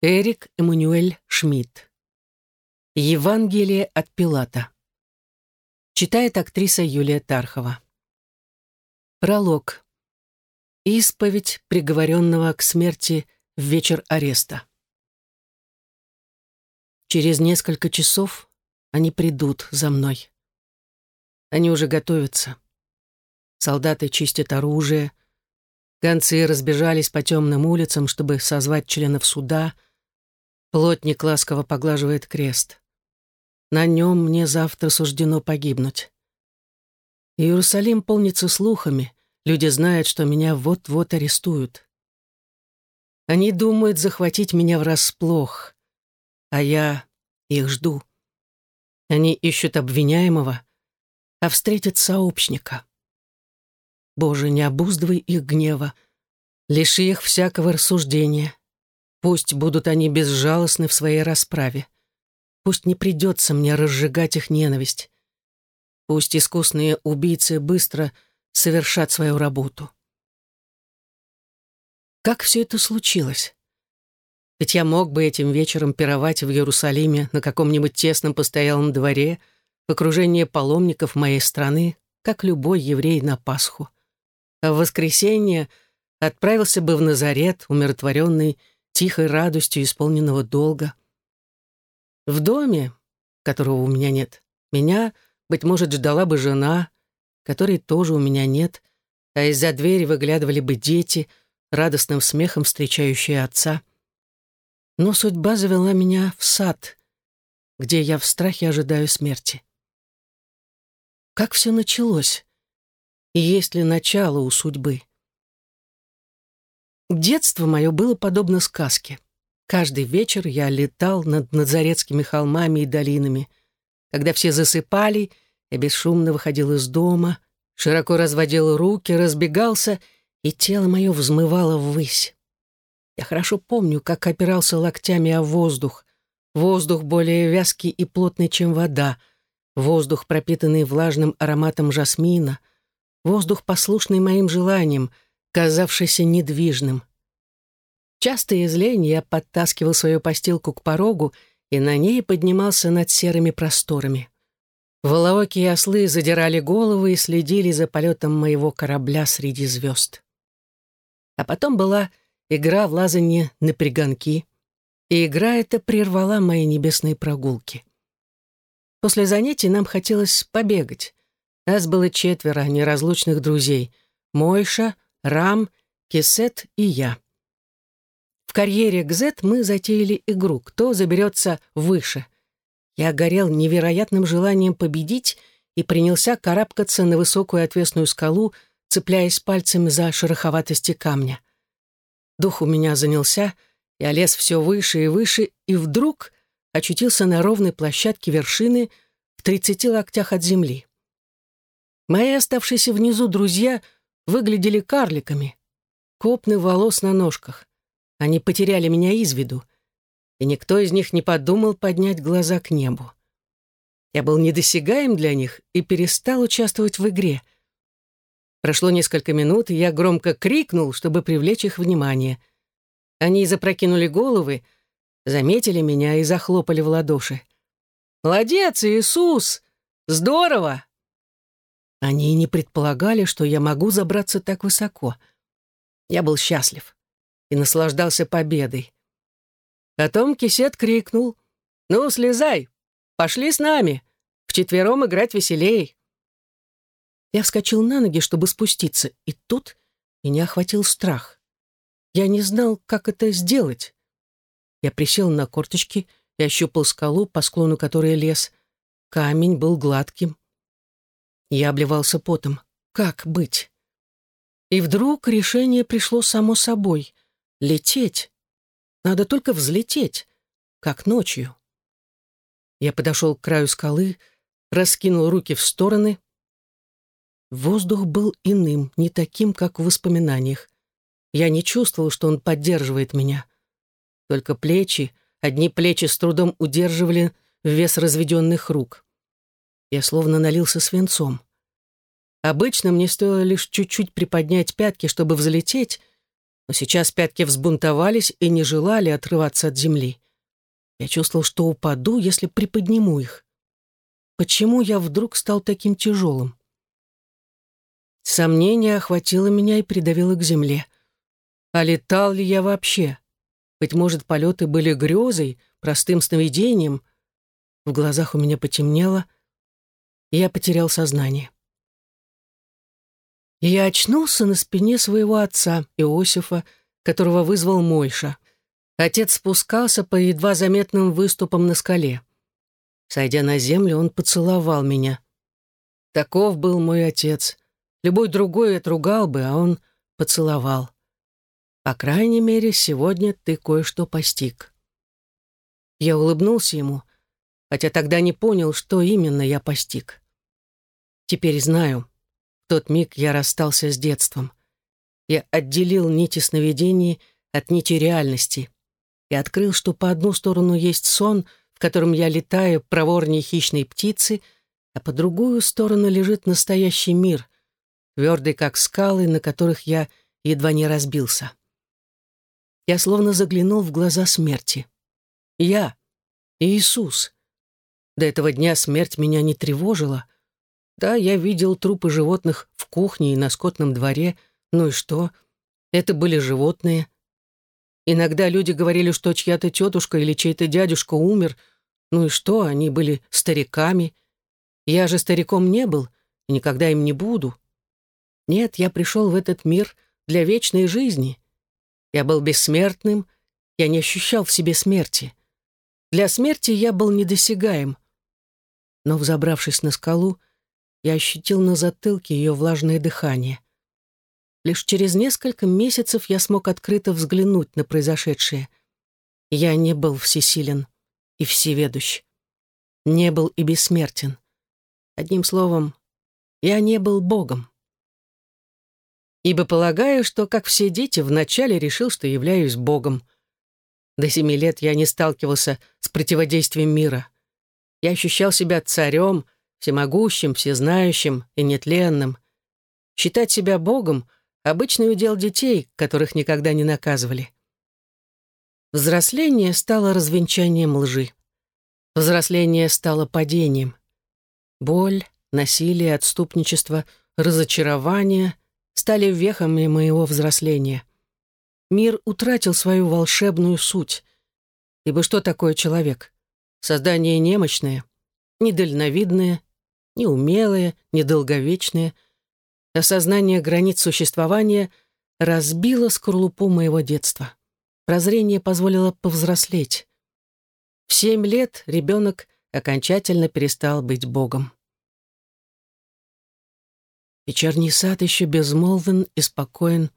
Эрик Эммануэль Шмидт. Евангелие от Пилата. Читает актриса Юлия Тархова. Пролог. Исповедь приговоренного к смерти в вечер ареста. Через несколько часов они придут за мной. Они уже готовятся. Солдаты чистят оружие. Гонцы разбежались по темным улицам, чтобы созвать членов суда — Плотник ласково поглаживает крест. На нем мне завтра суждено погибнуть. Иерусалим полнится слухами. Люди знают, что меня вот-вот арестуют. Они думают захватить меня врасплох, а я их жду. Они ищут обвиняемого, а встретят сообщника. Боже, не обуздывай их гнева, лиши их всякого рассуждения. Пусть будут они безжалостны в своей расправе. Пусть не придется мне разжигать их ненависть. Пусть искусные убийцы быстро совершат свою работу. Как все это случилось? Ведь я мог бы этим вечером пировать в Иерусалиме на каком-нибудь тесном постоялом дворе в окружении паломников моей страны, как любой еврей на Пасху. А в воскресенье отправился бы в Назарет, умиротворенный тихой радостью исполненного долга. В доме, которого у меня нет, меня, быть может, ждала бы жена, которой тоже у меня нет, а из-за двери выглядывали бы дети, радостным смехом встречающие отца. Но судьба завела меня в сад, где я в страхе ожидаю смерти. Как все началось? И есть ли начало у судьбы? Детство мое было подобно сказке. Каждый вечер я летал над Назарецкими холмами и долинами. Когда все засыпали, я бесшумно выходил из дома, широко разводил руки, разбегался, и тело мое взмывало ввысь. Я хорошо помню, как опирался локтями о воздух. Воздух более вязкий и плотный, чем вода. Воздух, пропитанный влажным ароматом жасмина. Воздух, послушный моим желаниям — казавшийся недвижным. Часто из лени я подтаскивал свою постилку к порогу и на ней поднимался над серыми просторами. Волоокие ослы задирали головы и следили за полетом моего корабля среди звезд. А потом была игра в лазанье на пригонки, и игра эта прервала мои небесные прогулки. После занятий нам хотелось побегать. Нас было четверо неразлучных друзей — Мойша, Рам, Кисет и я. В карьере Гзет мы затеяли игру «Кто заберется выше?». Я горел невероятным желанием победить и принялся карабкаться на высокую отвесную скалу, цепляясь пальцами за шероховатости камня. Дух у меня занялся, я лез все выше и выше, и вдруг очутился на ровной площадке вершины в тридцати локтях от земли. Мои оставшиеся внизу друзья — выглядели карликами. Копны волос на ножках. Они потеряли меня из виду, и никто из них не подумал поднять глаза к небу. Я был недосягаем для них и перестал участвовать в игре. Прошло несколько минут, и я громко крикнул, чтобы привлечь их внимание. Они запрокинули головы, заметили меня и захлопали в ладоши. «Молодец, Иисус! Здорово!» Они не предполагали, что я могу забраться так высоко. Я был счастлив и наслаждался победой. Потом кисет крикнул. «Ну, слезай! Пошли с нами! Вчетвером играть веселей!» Я вскочил на ноги, чтобы спуститься, и тут меня охватил страх. Я не знал, как это сделать. Я присел на корточки и ощупал скалу, по склону которой лес. Камень был гладким. Я обливался потом. Как быть? И вдруг решение пришло само собой. Лететь. Надо только взлететь, как ночью. Я подошел к краю скалы, раскинул руки в стороны. Воздух был иным, не таким, как в воспоминаниях. Я не чувствовал, что он поддерживает меня. Только плечи, одни плечи с трудом удерживали вес разведенных рук. Я словно налился свинцом. Обычно мне стоило лишь чуть-чуть приподнять пятки, чтобы взлететь, Но сейчас пятки взбунтовались и не желали отрываться от земли. Я чувствовал, что упаду, если приподниму их. Почему я вдруг стал таким тяжелым? Сомнение охватило меня и придавило к земле. А летал ли я вообще? Быть может, полеты были грезой, простым сновидением? В глазах у меня потемнело, я потерял сознание. Я очнулся на спине своего отца, Иосифа, которого вызвал Мойша. Отец спускался по едва заметным выступам на скале. Сойдя на землю, он поцеловал меня. Таков был мой отец. Любой другой отругал бы, а он поцеловал. По крайней мере, сегодня ты кое-что постиг. Я улыбнулся ему, хотя тогда не понял, что именно я постиг. Теперь знаю, тот миг я расстался с детством. Я отделил нити сновидений от нити реальности и открыл, что по одну сторону есть сон, в котором я летаю проворней хищной птицы, а по другую сторону лежит настоящий мир, твердый как скалы, на которых я едва не разбился. Я словно заглянул в глаза смерти. Я, Иисус. До этого дня смерть меня не тревожила — да, я видел трупы животных в кухне и на скотном дворе. Ну и что? Это были животные. Иногда люди говорили, что чья-то тетушка или чей-то дядюшка умер. Ну и что? Они были стариками. Я же стариком не был и никогда им не буду. Нет, я пришел в этот мир для вечной жизни. Я был бессмертным, я не ощущал в себе смерти. Для смерти я был недосягаем. Но, взобравшись на скалу, я ощутил на затылке ее влажное дыхание. Лишь через несколько месяцев я смог открыто взглянуть на произошедшее. Я не был всесилен и всеведущ. Не был и бессмертен. Одним словом, я не был Богом. Ибо полагаю, что, как все дети, вначале решил, что являюсь Богом. До семи лет я не сталкивался с противодействием мира. Я ощущал себя царем — всемогущим, всезнающим и нетленным. Считать себя Богом — обычный удел детей, которых никогда не наказывали. Взросление стало развенчанием лжи. Взросление стало падением. Боль, насилие, отступничество, разочарование стали вехами моего взросления. Мир утратил свою волшебную суть. Ибо что такое человек? Создание немощное, недальновидное, неумелые, недолговечные. Осознание границ существования разбило скорлупу моего детства. Прозрение позволило повзрослеть. В семь лет ребенок окончательно перестал быть Богом. Вечерний сад еще безмолвен и спокоен.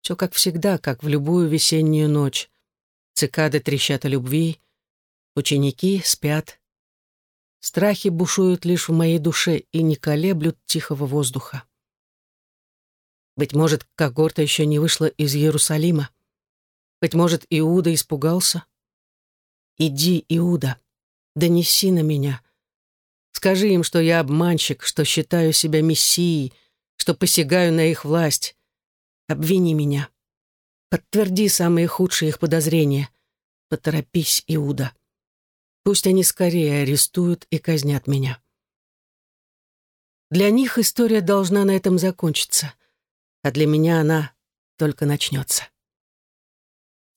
Все как всегда, как в любую весеннюю ночь. Цикады трещат о любви, ученики спят. Страхи бушуют лишь в моей душе и не колеблют тихого воздуха. Быть может, когорта еще не вышла из Иерусалима. Быть может, Иуда испугался. Иди, Иуда, донеси на меня. Скажи им, что я обманщик, что считаю себя мессией, что посягаю на их власть. Обвини меня. Подтверди самые худшие их подозрения. Поторопись, Иуда. Пусть они скорее арестуют и казнят меня. Для них история должна на этом закончиться, а для меня она только начнется.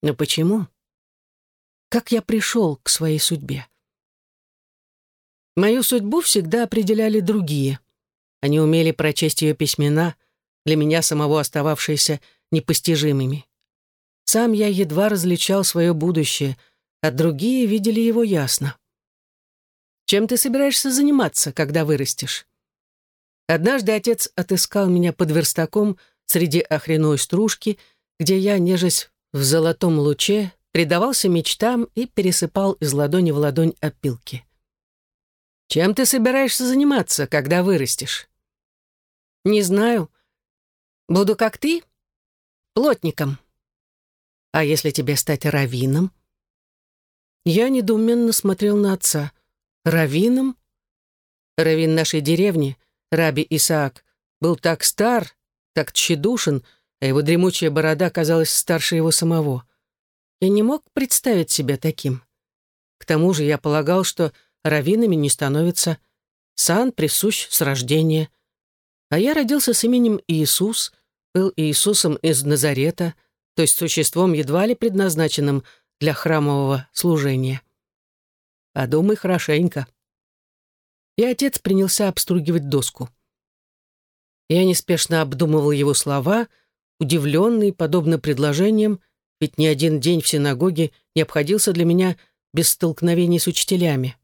Но почему? Как я пришел к своей судьбе? Мою судьбу всегда определяли другие. Они умели прочесть ее письмена, для меня самого остававшиеся непостижимыми. Сам я едва различал свое будущее — а другие видели его ясно. «Чем ты собираешься заниматься, когда вырастешь?» Однажды отец отыскал меня под верстаком среди охреной стружки, где я, нежесть в золотом луче, предавался мечтам и пересыпал из ладони в ладонь опилки. «Чем ты собираешься заниматься, когда вырастешь?» «Не знаю. Буду как ты? Плотником. А если тебе стать раввином?» Я недоуменно смотрел на отца. Равином? Равин нашей деревни, Раби Исаак, был так стар, так тщедушен, а его дремучая борода казалась старше его самого. Я не мог представить себя таким. К тому же я полагал, что раввинами не становится. Сан присущ с рождения. А я родился с именем Иисус, был Иисусом из Назарета, то есть существом едва ли предназначенным для храмового служения. Подумай хорошенько. И отец принялся обстругивать доску. Я неспешно обдумывал его слова, удивленный, подобно предложениям, ведь ни один день в синагоге не обходился для меня без столкновений с учителями.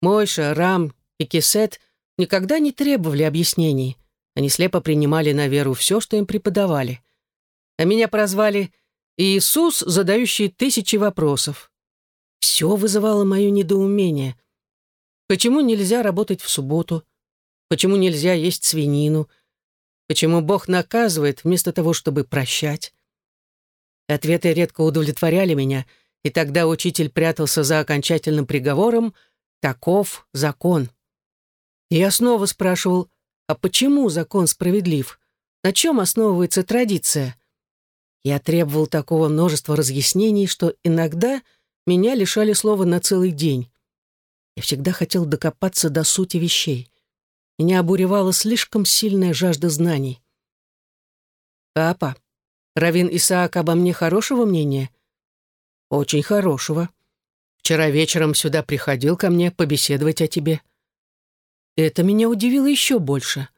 Мойша, Рам и Кисет никогда не требовали объяснений. Они слепо принимали на веру все, что им преподавали. А меня прозвали «Иисус, задающий тысячи вопросов». Все вызывало мое недоумение. Почему нельзя работать в субботу? Почему нельзя есть свинину? Почему Бог наказывает вместо того, чтобы прощать? Ответы редко удовлетворяли меня, и тогда учитель прятался за окончательным приговором «таков закон». И я снова спрашивал, а почему закон справедлив? На чем основывается традиция? Я требовал такого множества разъяснений, что иногда меня лишали слова на целый день. Я всегда хотел докопаться до сути вещей. Меня обуревала слишком сильная жажда знаний. «Папа, Равин Исаак обо мне хорошего мнения?» «Очень хорошего. Вчера вечером сюда приходил ко мне побеседовать о тебе». Это меня удивило еще больше.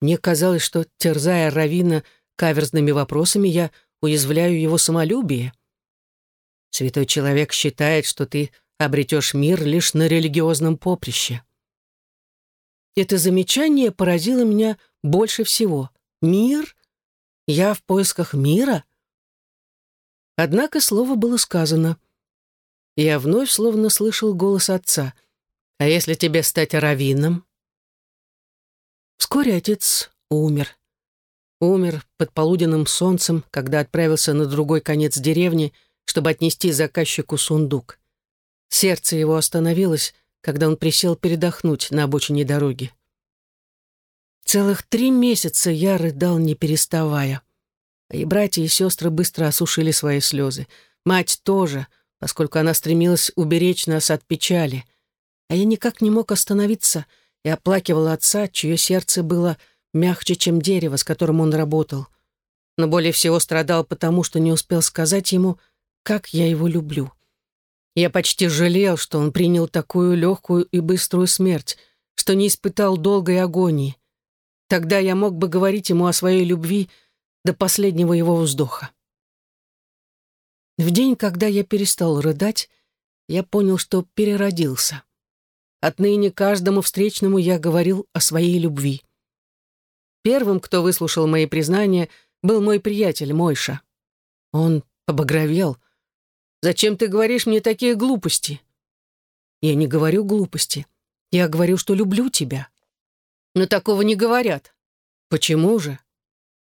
Мне казалось, что, терзая Равина каверзными вопросами, я уязвляю его самолюбие. Святой человек считает, что ты обретешь мир лишь на религиозном поприще. Это замечание поразило меня больше всего. Мир? Я в поисках мира? Однако слово было сказано. Я вновь словно слышал голос отца. «А если тебе стать раввином?» Вскоре отец умер. Умер под полуденным солнцем, когда отправился на другой конец деревни, чтобы отнести заказчику сундук. Сердце его остановилось, когда он присел передохнуть на обочине дороги. Целых три месяца я рыдал, не переставая. И братья и сестры быстро осушили свои слезы. Мать тоже, поскольку она стремилась уберечь нас от печали. А я никак не мог остановиться и оплакивал отца, чье сердце было мягче, чем дерево, с которым он работал. Но более всего страдал потому, что не успел сказать ему, как я его люблю. Я почти жалел, что он принял такую легкую и быструю смерть, что не испытал долгой агонии. Тогда я мог бы говорить ему о своей любви до последнего его вздоха. В день, когда я перестал рыдать, я понял, что переродился. Отныне каждому встречному я говорил о своей любви. Первым, кто выслушал мои признания, был мой приятель Мойша. Он побагровел. «Зачем ты говоришь мне такие глупости?» «Я не говорю глупости. Я говорю, что люблю тебя». «Но такого не говорят». «Почему же?»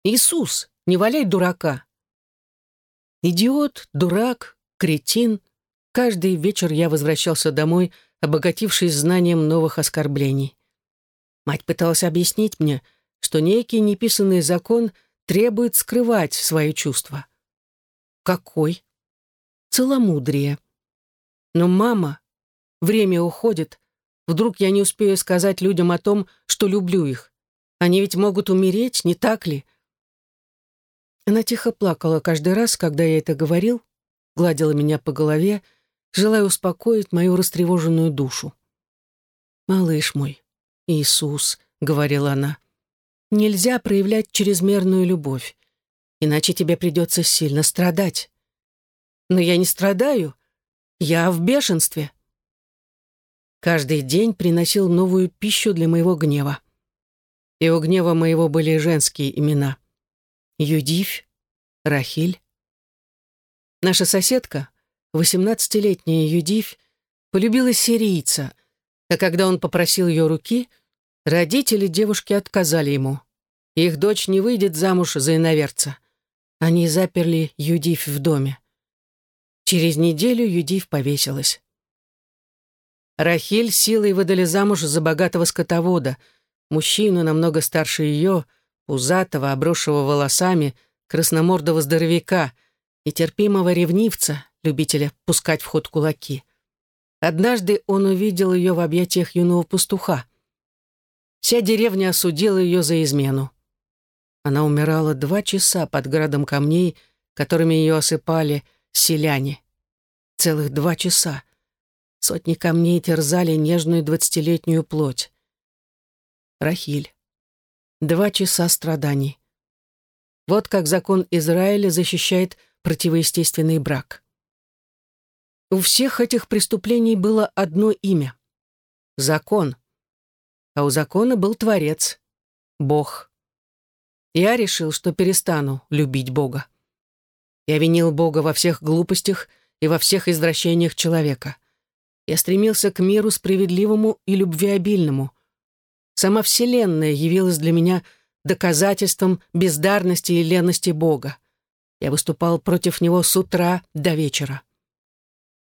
«Иисус, не валяй дурака». Идиот, дурак, кретин. Каждый вечер я возвращался домой, обогатившись знанием новых оскорблений. Мать пыталась объяснить мне, что некий неписанный закон требует скрывать свои чувства. Какой? Целомудрие. Но, мама, время уходит. Вдруг я не успею сказать людям о том, что люблю их. Они ведь могут умереть, не так ли? Она тихо плакала каждый раз, когда я это говорил, гладила меня по голове, желая успокоить мою растревоженную душу. «Малыш мой, Иисус», — говорила она, Нельзя проявлять чрезмерную любовь, иначе тебе придется сильно страдать. Но я не страдаю, я в бешенстве. Каждый день приносил новую пищу для моего гнева. И у гнева моего были женские имена. Юдивь, Рахиль. Наша соседка, восемнадцатилетняя Юдивь, полюбила сирийца, а когда он попросил ее руки — Родители девушки отказали ему. Их дочь не выйдет замуж за иноверца. Они заперли Юдив в доме. Через неделю Юдив повесилась. Рахиль силой выдали замуж за богатого скотовода, мужчину намного старше ее, пузатого, обросшего волосами, красномордого здоровяка, нетерпимого ревнивца, любителя пускать в ход кулаки. Однажды он увидел ее в объятиях юного пастуха. Вся деревня осудила ее за измену. Она умирала два часа под градом камней, которыми ее осыпали селяне. Целых два часа. Сотни камней терзали нежную двадцатилетнюю плоть. Рахиль. Два часа страданий. Вот как закон Израиля защищает противоестественный брак. У всех этих преступлений было одно имя — закон. А у закона был Творец — Бог. Я решил, что перестану любить Бога. Я винил Бога во всех глупостях и во всех извращениях человека. Я стремился к миру справедливому и любвеобильному. Сама Вселенная явилась для меня доказательством бездарности и лености Бога. Я выступал против него с утра до вечера.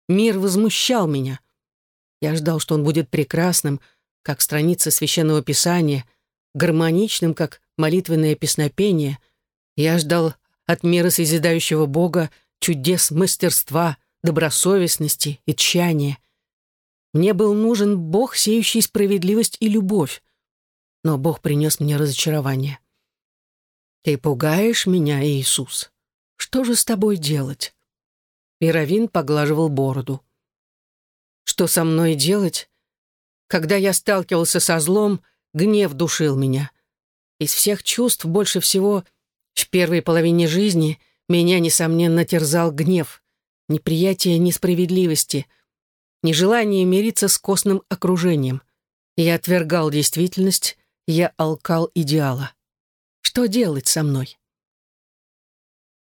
Мир возмущал меня. Я ждал, что он будет прекрасным, как страница священного писания, гармоничным, как молитвенное песнопение. Я ждал от мира созидающего Бога чудес мастерства, добросовестности и тщания. Мне был нужен Бог, сеющий справедливость и любовь. Но Бог принес мне разочарование. «Ты пугаешь меня, Иисус. Что же с тобой делать?» И Равин поглаживал бороду. «Что со мной делать? Когда я сталкивался со злом, гнев душил меня. Из всех чувств больше всего в первой половине жизни меня, несомненно, терзал гнев, неприятие несправедливости — нежелание мириться с костным окружением. Я отвергал действительность, я алкал идеала. Что делать со мной?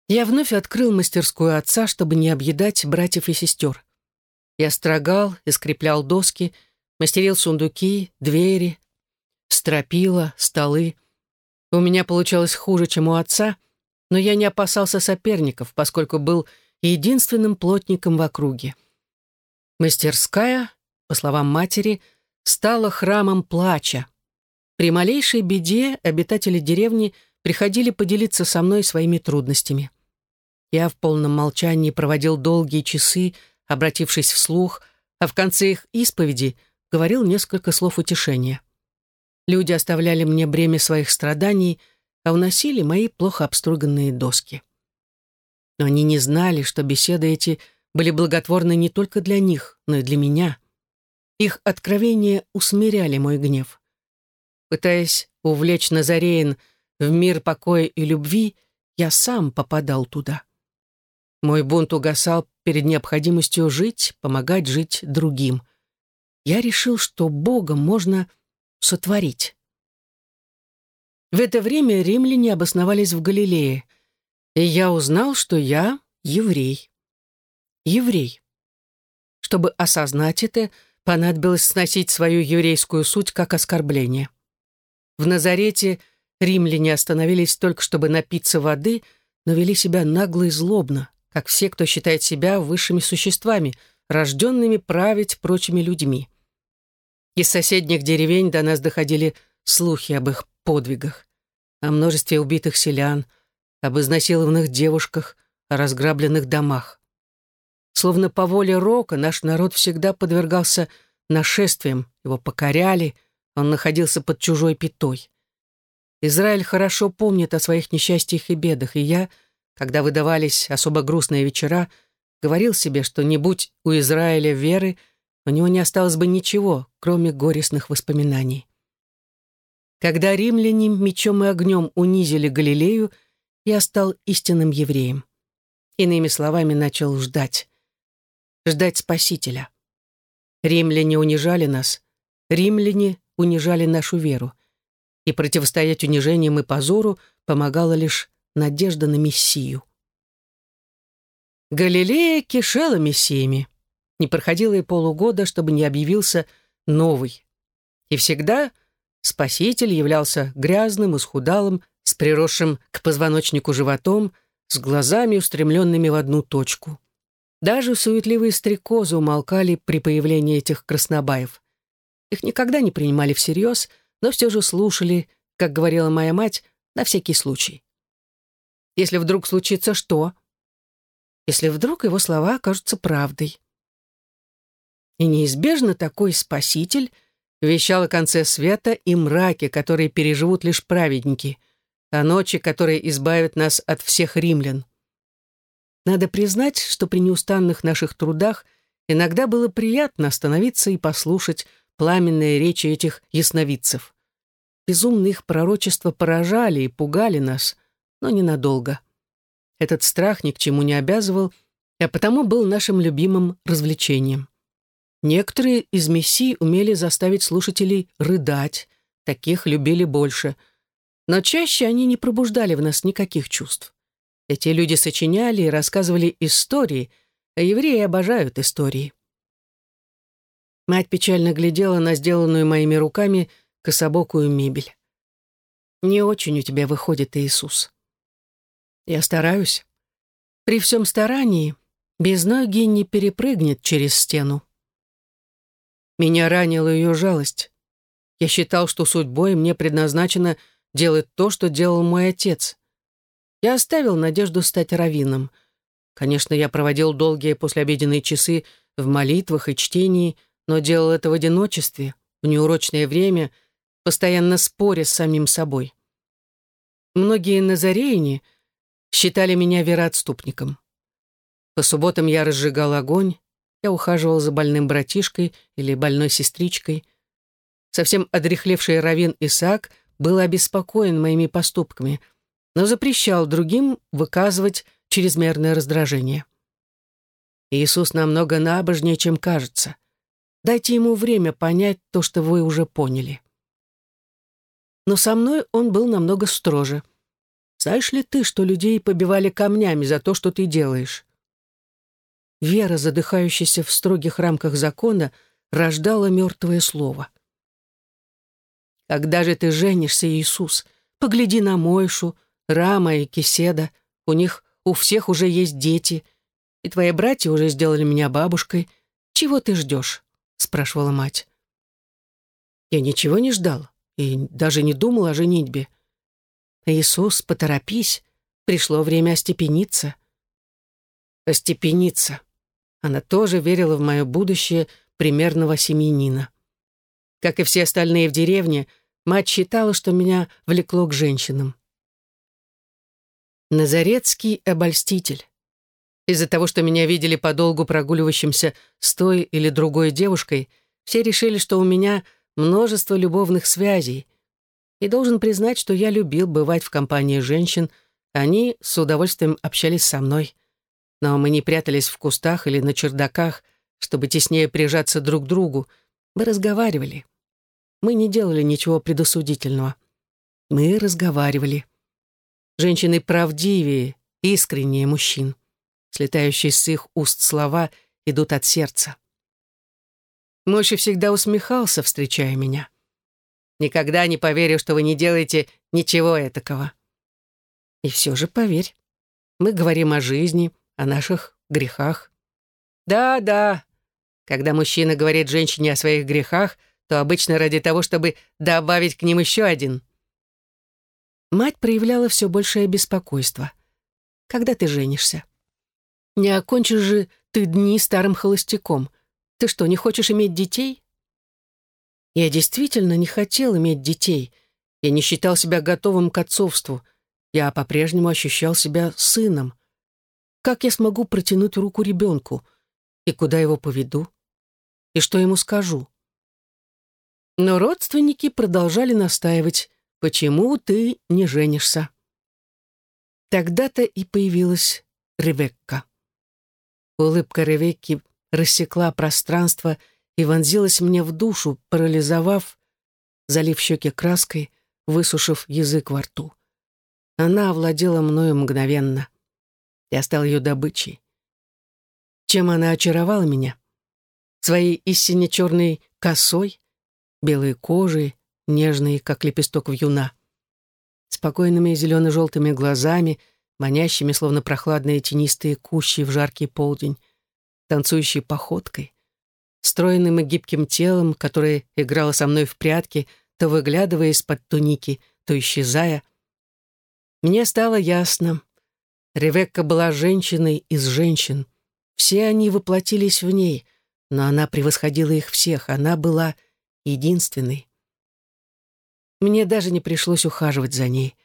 Я вновь открыл мастерскую отца, чтобы не объедать братьев и сестер. Я строгал и скреплял доски, мастерил сундуки, двери, стропила, столы. У меня получалось хуже, чем у отца, но я не опасался соперников, поскольку был единственным плотником в округе. Мастерская, по словам матери, стала храмом плача. При малейшей беде обитатели деревни приходили поделиться со мной своими трудностями. Я в полном молчании проводил долгие часы, обратившись вслух, а в конце их исповеди говорил несколько слов утешения. Люди оставляли мне бремя своих страданий, а уносили мои плохо обструганные доски. Но они не знали, что беседы эти — были благотворны не только для них, но и для меня. Их откровения усмиряли мой гнев. Пытаясь увлечь Назареин в мир покоя и любви, я сам попадал туда. Мой бунт угасал перед необходимостью жить, помогать жить другим. Я решил, что Бога можно сотворить. В это время римляне обосновались в Галилее, и я узнал, что я еврей еврей. Чтобы осознать это, понадобилось сносить свою еврейскую суть как оскорбление. В Назарете римляне остановились только чтобы напиться воды, но вели себя нагло и злобно, как все, кто считает себя высшими существами, рожденными править прочими людьми. Из соседних деревень до нас доходили слухи об их подвигах, о множестве убитых селян, об изнасилованных девушках, о разграбленных домах. Словно по воле Рока наш народ всегда подвергался нашествиям, его покоряли, он находился под чужой пятой. Израиль хорошо помнит о своих несчастьях и бедах, и я, когда выдавались особо грустные вечера, говорил себе, что не будь у Израиля веры, у него не осталось бы ничего, кроме горестных воспоминаний. Когда римляне мечом и огнем унизили Галилею, я стал истинным евреем. Иными словами, начал ждать ждать Спасителя. Римляне унижали нас, римляне унижали нашу веру, и противостоять унижениям и позору помогала лишь надежда на Мессию. Галилея кишела мессиями. Не проходило и полугода, чтобы не объявился новый. И всегда Спаситель являлся грязным, исхудалым, с приросшим к позвоночнику животом, с глазами, устремленными в одну точку. Даже суетливые стрекозы умолкали при появлении этих краснобаев. Их никогда не принимали всерьез, но все же слушали, как говорила моя мать, На всякий случай. Если вдруг случится что? Если вдруг его слова окажутся правдой. И неизбежно такой спаситель вещал о конце света и мраке, которые переживут лишь праведники, о ночи, которые избавят нас от всех римлян. Надо признать, что при неустанных наших трудах иногда было приятно остановиться и послушать пламенные речи этих ясновидцев. Безумные их пророчества поражали и пугали нас, но ненадолго. Этот страх ни к чему не обязывал, а потому был нашим любимым развлечением. Некоторые из мессий умели заставить слушателей рыдать, таких любили больше, но чаще они не пробуждали в нас никаких чувств. Эти люди сочиняли и рассказывали истории, а евреи обожают истории. Мать печально глядела на сделанную моими руками кособокую мебель. «Не очень у тебя выходит, Иисус». «Я стараюсь. При всем старании без ноги не перепрыгнет через стену». Меня ранила ее жалость. Я считал, что судьбой мне предназначено делать то, что делал мой отец. Я оставил надежду стать раввином. Конечно, я проводил долгие послеобеденные часы в молитвах и чтении, но делал это в одиночестве, в неурочное время, постоянно споря с самим собой. Многие назареяне считали меня вероотступником. По субботам я разжигал огонь, я ухаживал за больным братишкой или больной сестричкой. Совсем одрехлевший раввин Исаак был обеспокоен моими поступками — но запрещал другим выказывать чрезмерное раздражение. Иисус намного набожнее, чем кажется. Дайте ему время понять то, что вы уже поняли. Но со мной он был намного строже. Знаешь ли ты, что людей побивали камнями за то, что ты делаешь? Вера, задыхающаяся в строгих рамках закона, рождала мертвое слово. Когда же ты женишься, Иисус? Погляди на Мойшу, Рама и Киседа, у них у всех уже есть дети, и твои братья уже сделали меня бабушкой. Чего ты ждешь?» — спрашивала мать. Я ничего не ждал и даже не думал о женитьбе. «Иисус, поторопись, пришло время остепениться». «Остепениться». Она тоже верила в мое будущее примерного семьянина. Как и все остальные в деревне, мать считала, что меня влекло к женщинам. Назарецкий обольститель. Из-за того, что меня видели подолгу прогуливающимся с той или другой девушкой, все решили, что у меня множество любовных связей. И должен признать, что я любил бывать в компании женщин, они с удовольствием общались со мной. Но мы не прятались в кустах или на чердаках, чтобы теснее прижаться друг к другу. Мы разговаривали. Мы не делали ничего предосудительного. Мы разговаривали. Женщины правдивее, искреннее мужчин. Слетающие с их уст слова идут от сердца. Мойша всегда усмехался, встречая меня. «Никогда не поверю, что вы не делаете ничего этакого». И все же поверь. Мы говорим о жизни, о наших грехах. Да, да. Когда мужчина говорит женщине о своих грехах, то обычно ради того, чтобы добавить к ним еще один. Мать проявляла все большее беспокойство. «Когда ты женишься?» «Не окончишь же ты дни старым холостяком. Ты что, не хочешь иметь детей?» Я действительно не хотел иметь детей. Я не считал себя готовым к отцовству. Я по-прежнему ощущал себя сыном. Как я смогу протянуть руку ребенку? И куда его поведу? И что ему скажу? Но родственники продолжали настаивать. Почему ты не женишься?» Тогда-то и появилась Ревекка. Улыбка Ревекки рассекла пространство и вонзилась мне в душу, парализовав, залив щеки краской, высушив язык во рту. Она овладела мною мгновенно. Я стал ее добычей. Чем она очаровала меня? Своей истинно черной косой, белой кожей, нежный, как лепесток вьюна. Спокойными зелено-желтыми глазами, манящими, словно прохладные тенистые кущи в жаркий полдень, танцующей походкой, стройным и гибким телом, которое играло со мной в прятки, то выглядывая из-под туники, то исчезая, Мне стало ясно. Ревекка была женщиной из женщин. Все они воплотились в ней, но она превосходила их всех. Она была единственной. Мне даже не пришлось ухаживать за ней.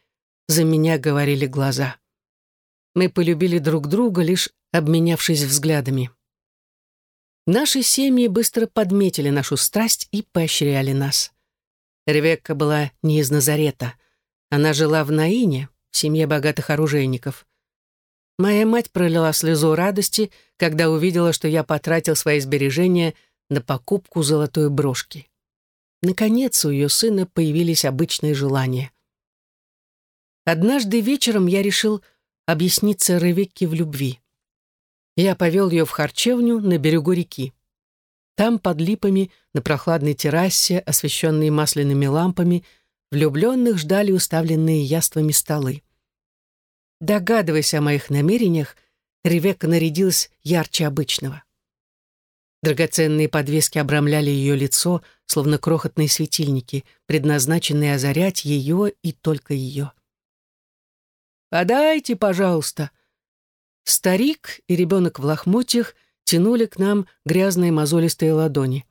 За меня говорили глаза. Мы полюбили друг друга, лишь обменявшись взглядами. Наши семьи быстро подметили нашу страсть и поощряли нас. Ревекка была не из Назарета. Она жила в Наине, в семье богатых оружейников. Моя мать пролила слезу радости, когда увидела, что я потратил свои сбережения на покупку золотой брошки. Наконец у ее сына появились обычные желания. Однажды вечером я решил объясниться Ревекке в любви. Я повел ее в харчевню на берегу реки. Там, под липами, на прохладной террасе, освещенной масляными лампами, влюбленных ждали уставленные яствами столы. Догадываясь о моих намерениях, Ревекка нарядилась ярче обычного. Драгоценные подвески обрамляли ее лицо, словно крохотные светильники, предназначенные озарять ее и только ее. «Подайте, пожалуйста», Старик и ребенок в лохмотьях тянули к нам грязные мозолистые ладони.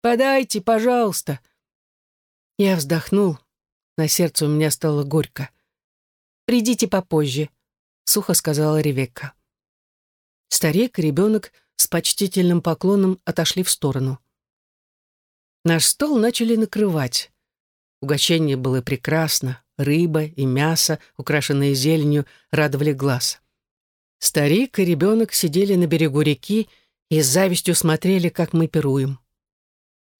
«Подайте, пожалуйста!» Я вздохнул. На сердце у меня стало горько. «Придите попозже», — сухо сказала Ревекка. Старик и ребенок с почтительным поклоном отошли в сторону. Наш стол начали накрывать. Угощение было прекрасно. Рыба и мясо, украшенные зеленью, радовали глаз. Старик и ребенок сидели на берегу реки и с завистью смотрели, как мы пируем.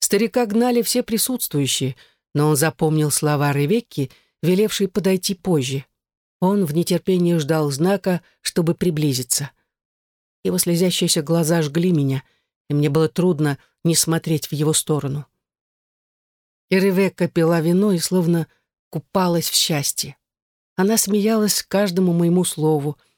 Старика гнали все присутствующие, но он запомнил слова Ревекки, велевшей подойти позже. Он в нетерпении ждал знака, чтобы приблизиться. Его слезящиеся глаза жгли меня, и мне было трудно не смотреть в его сторону. И Ревекка пила вино и словно купалась в счастье. Она смеялась каждому моему слову —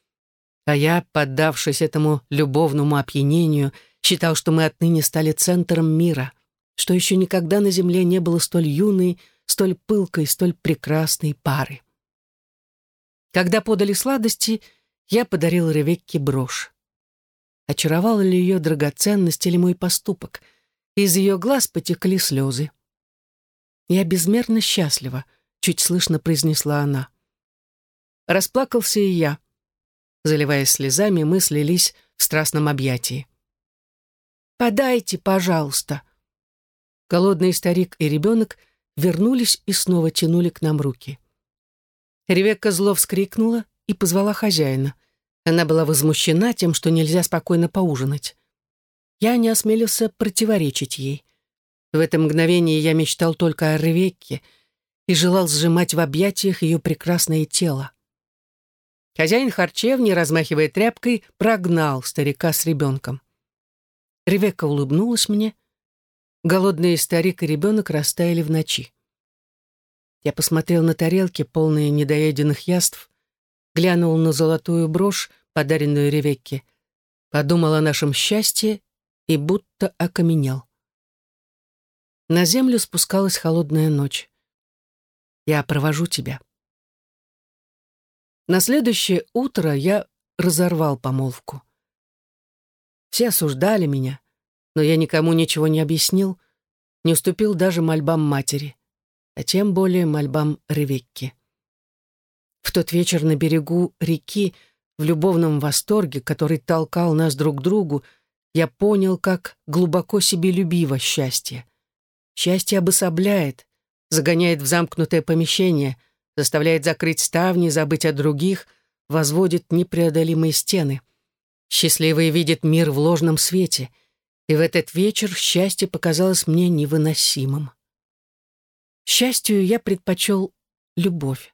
а я, поддавшись этому любовному опьянению, считал, что мы отныне стали центром мира, что еще никогда на земле не было столь юной, столь пылкой, столь прекрасной пары. Когда подали сладости, я подарил Ревекке брошь. Очаровала ли ее драгоценность или мой поступок? Из ее глаз потекли слезы. «Я безмерно счастлива», — чуть слышно произнесла она. Расплакался и я — Заливаясь слезами, мы слились в страстном объятии. «Подайте, пожалуйста!» Голодный старик и ребенок вернулись и снова тянули к нам руки. Ревекка зло вскрикнула и позвала хозяина. Она была возмущена тем, что нельзя спокойно поужинать. Я не осмелился противоречить ей. В это мгновение я мечтал только о Ревекке и желал сжимать в объятиях ее прекрасное тело. Хозяин харчевни, размахивая тряпкой, прогнал старика с ребенком. Ревекка улыбнулась мне. Голодный старик и ребенок растаяли в ночи. Я посмотрел на тарелки, полные недоеденных яств, глянул на золотую брошь, подаренную Ревекке, подумал о нашем счастье и будто окаменел. На землю спускалась холодная ночь. «Я провожу тебя», на следующее утро я разорвал помолвку. Все осуждали меня, но я никому ничего не объяснил, не уступил даже мольбам матери, а тем более мольбам Ревекки. В тот вечер на берегу реки, в любовном восторге, который толкал нас друг к другу, я понял, как глубоко себе любиво счастье. Счастье обособляет, загоняет в замкнутое помещение — заставляет закрыть ставни, забыть о других, возводит непреодолимые стены. Счастливый видит мир в ложном свете, и в этот вечер счастье показалось мне невыносимым. Счастью я предпочел любовь.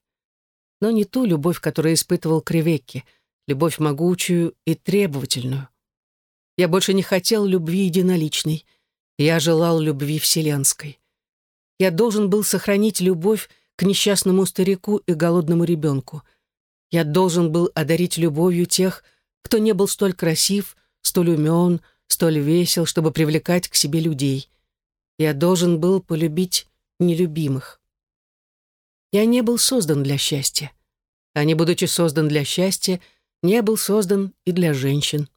Но не ту любовь, которую испытывал Кривекки, любовь могучую и требовательную. Я больше не хотел любви единоличной, я желал любви вселенской. Я должен был сохранить любовь к несчастному старику и голодному ребенку. Я должен был одарить любовью тех, кто не был столь красив, столь умен, столь весел, чтобы привлекать к себе людей. Я должен был полюбить нелюбимых. Я не был создан для счастья. а не будучи создан для счастья, не был создан и для женщин.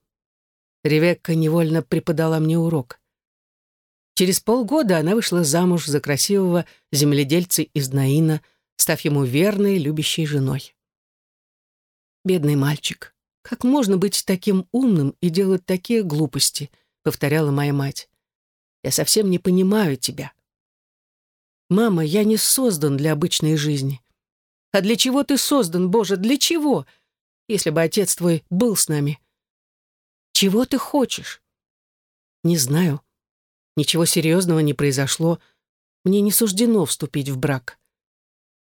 Ревекка невольно преподала мне урок. Через полгода она вышла замуж за красивого земледельца из Наина, став ему верной, любящей женой. «Бедный мальчик, как можно быть таким умным и делать такие глупости?» — повторяла моя мать. «Я совсем не понимаю тебя». «Мама, я не создан для обычной жизни». «А для чего ты создан, Боже, для чего? Если бы отец твой был с нами». «Чего ты хочешь?» «Не знаю. Ничего серьезного не произошло. Мне не суждено вступить в брак».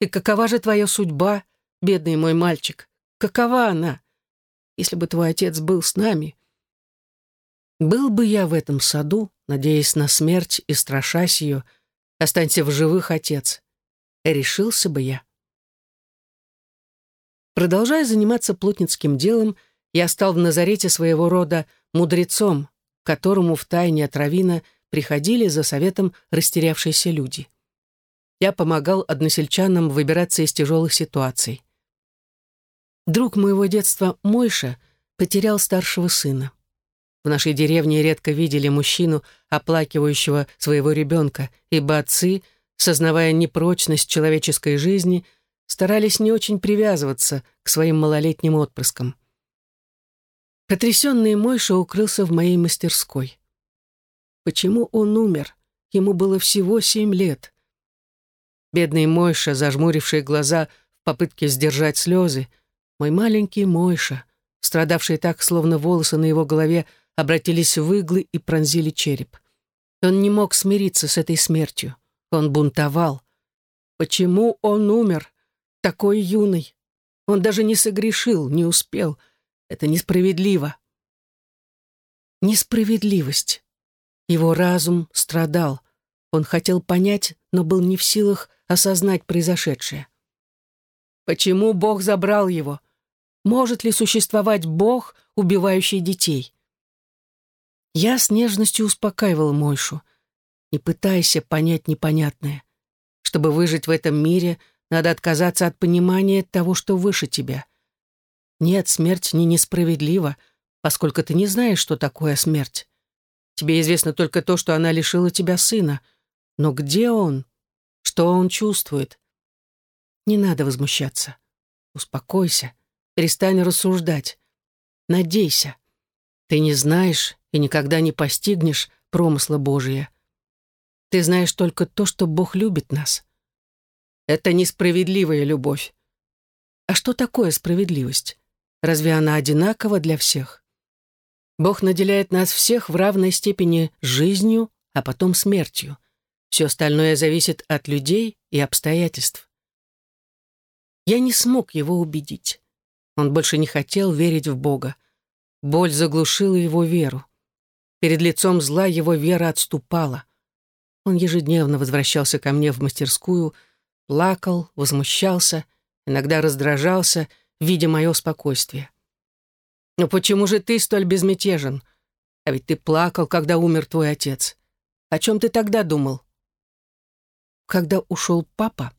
«И какова же твоя судьба, бедный мой мальчик? Какова она? Если бы твой отец был с нами...» Был бы я в этом саду, надеясь на смерть и страшась ее, останься в живых, отец. Решился бы я. Продолжая заниматься плотницким делом, я стал в Назарете своего рода мудрецом, к которому в тайне от Равина приходили за советом растерявшиеся люди. Я помогал односельчанам выбираться из тяжелых ситуаций. Друг моего детства Мойша потерял старшего сына. В нашей деревне редко видели мужчину, оплакивающего своего ребенка, ибо отцы, сознавая непрочность человеческой жизни, старались не очень привязываться к своим малолетним отпрыскам. Потрясенный Мойша укрылся в моей мастерской. Почему он умер? Ему было всего семь лет. Бедный Мойша, зажмуривший глаза в попытке сдержать слезы, мой маленький Мойша, страдавший так, словно волосы на его голове обратились в иглы и пронзили череп. Он не мог смириться с этой смертью. Он бунтовал. Почему он умер? Такой юный. Он даже не согрешил, не успел. Это несправедливо. Несправедливость. Его разум страдал. Он хотел понять, но был не в силах осознать произошедшее. Почему Бог забрал его? Может ли существовать Бог, убивающий детей? Я с нежностью успокаивал Мойшу. Не пытайся понять непонятное. Чтобы выжить в этом мире, надо отказаться от понимания того, что выше тебя. Нет, смерть не несправедлива, поскольку ты не знаешь, что такое смерть. Тебе известно только то, что она лишила тебя сына. Но где он? Что он чувствует? Не надо возмущаться. Успокойся. Перестань рассуждать. Надейся. Ты не знаешь и никогда не постигнешь промысла Божия. Ты знаешь только то, что Бог любит нас. Это несправедливая любовь. А что такое справедливость? Разве она одинакова для всех? Бог наделяет нас всех в равной степени жизнью, а потом смертью. Все остальное зависит от людей и обстоятельств. Я не смог его убедить. Он больше не хотел верить в Бога. Боль заглушила его веру. Перед лицом зла его вера отступала. Он ежедневно возвращался ко мне в мастерскую, плакал, возмущался, иногда раздражался, видя мое спокойствие. «Но почему же ты столь безмятежен? А ведь ты плакал, когда умер твой отец. О чем ты тогда думал?» Когда ушел папа,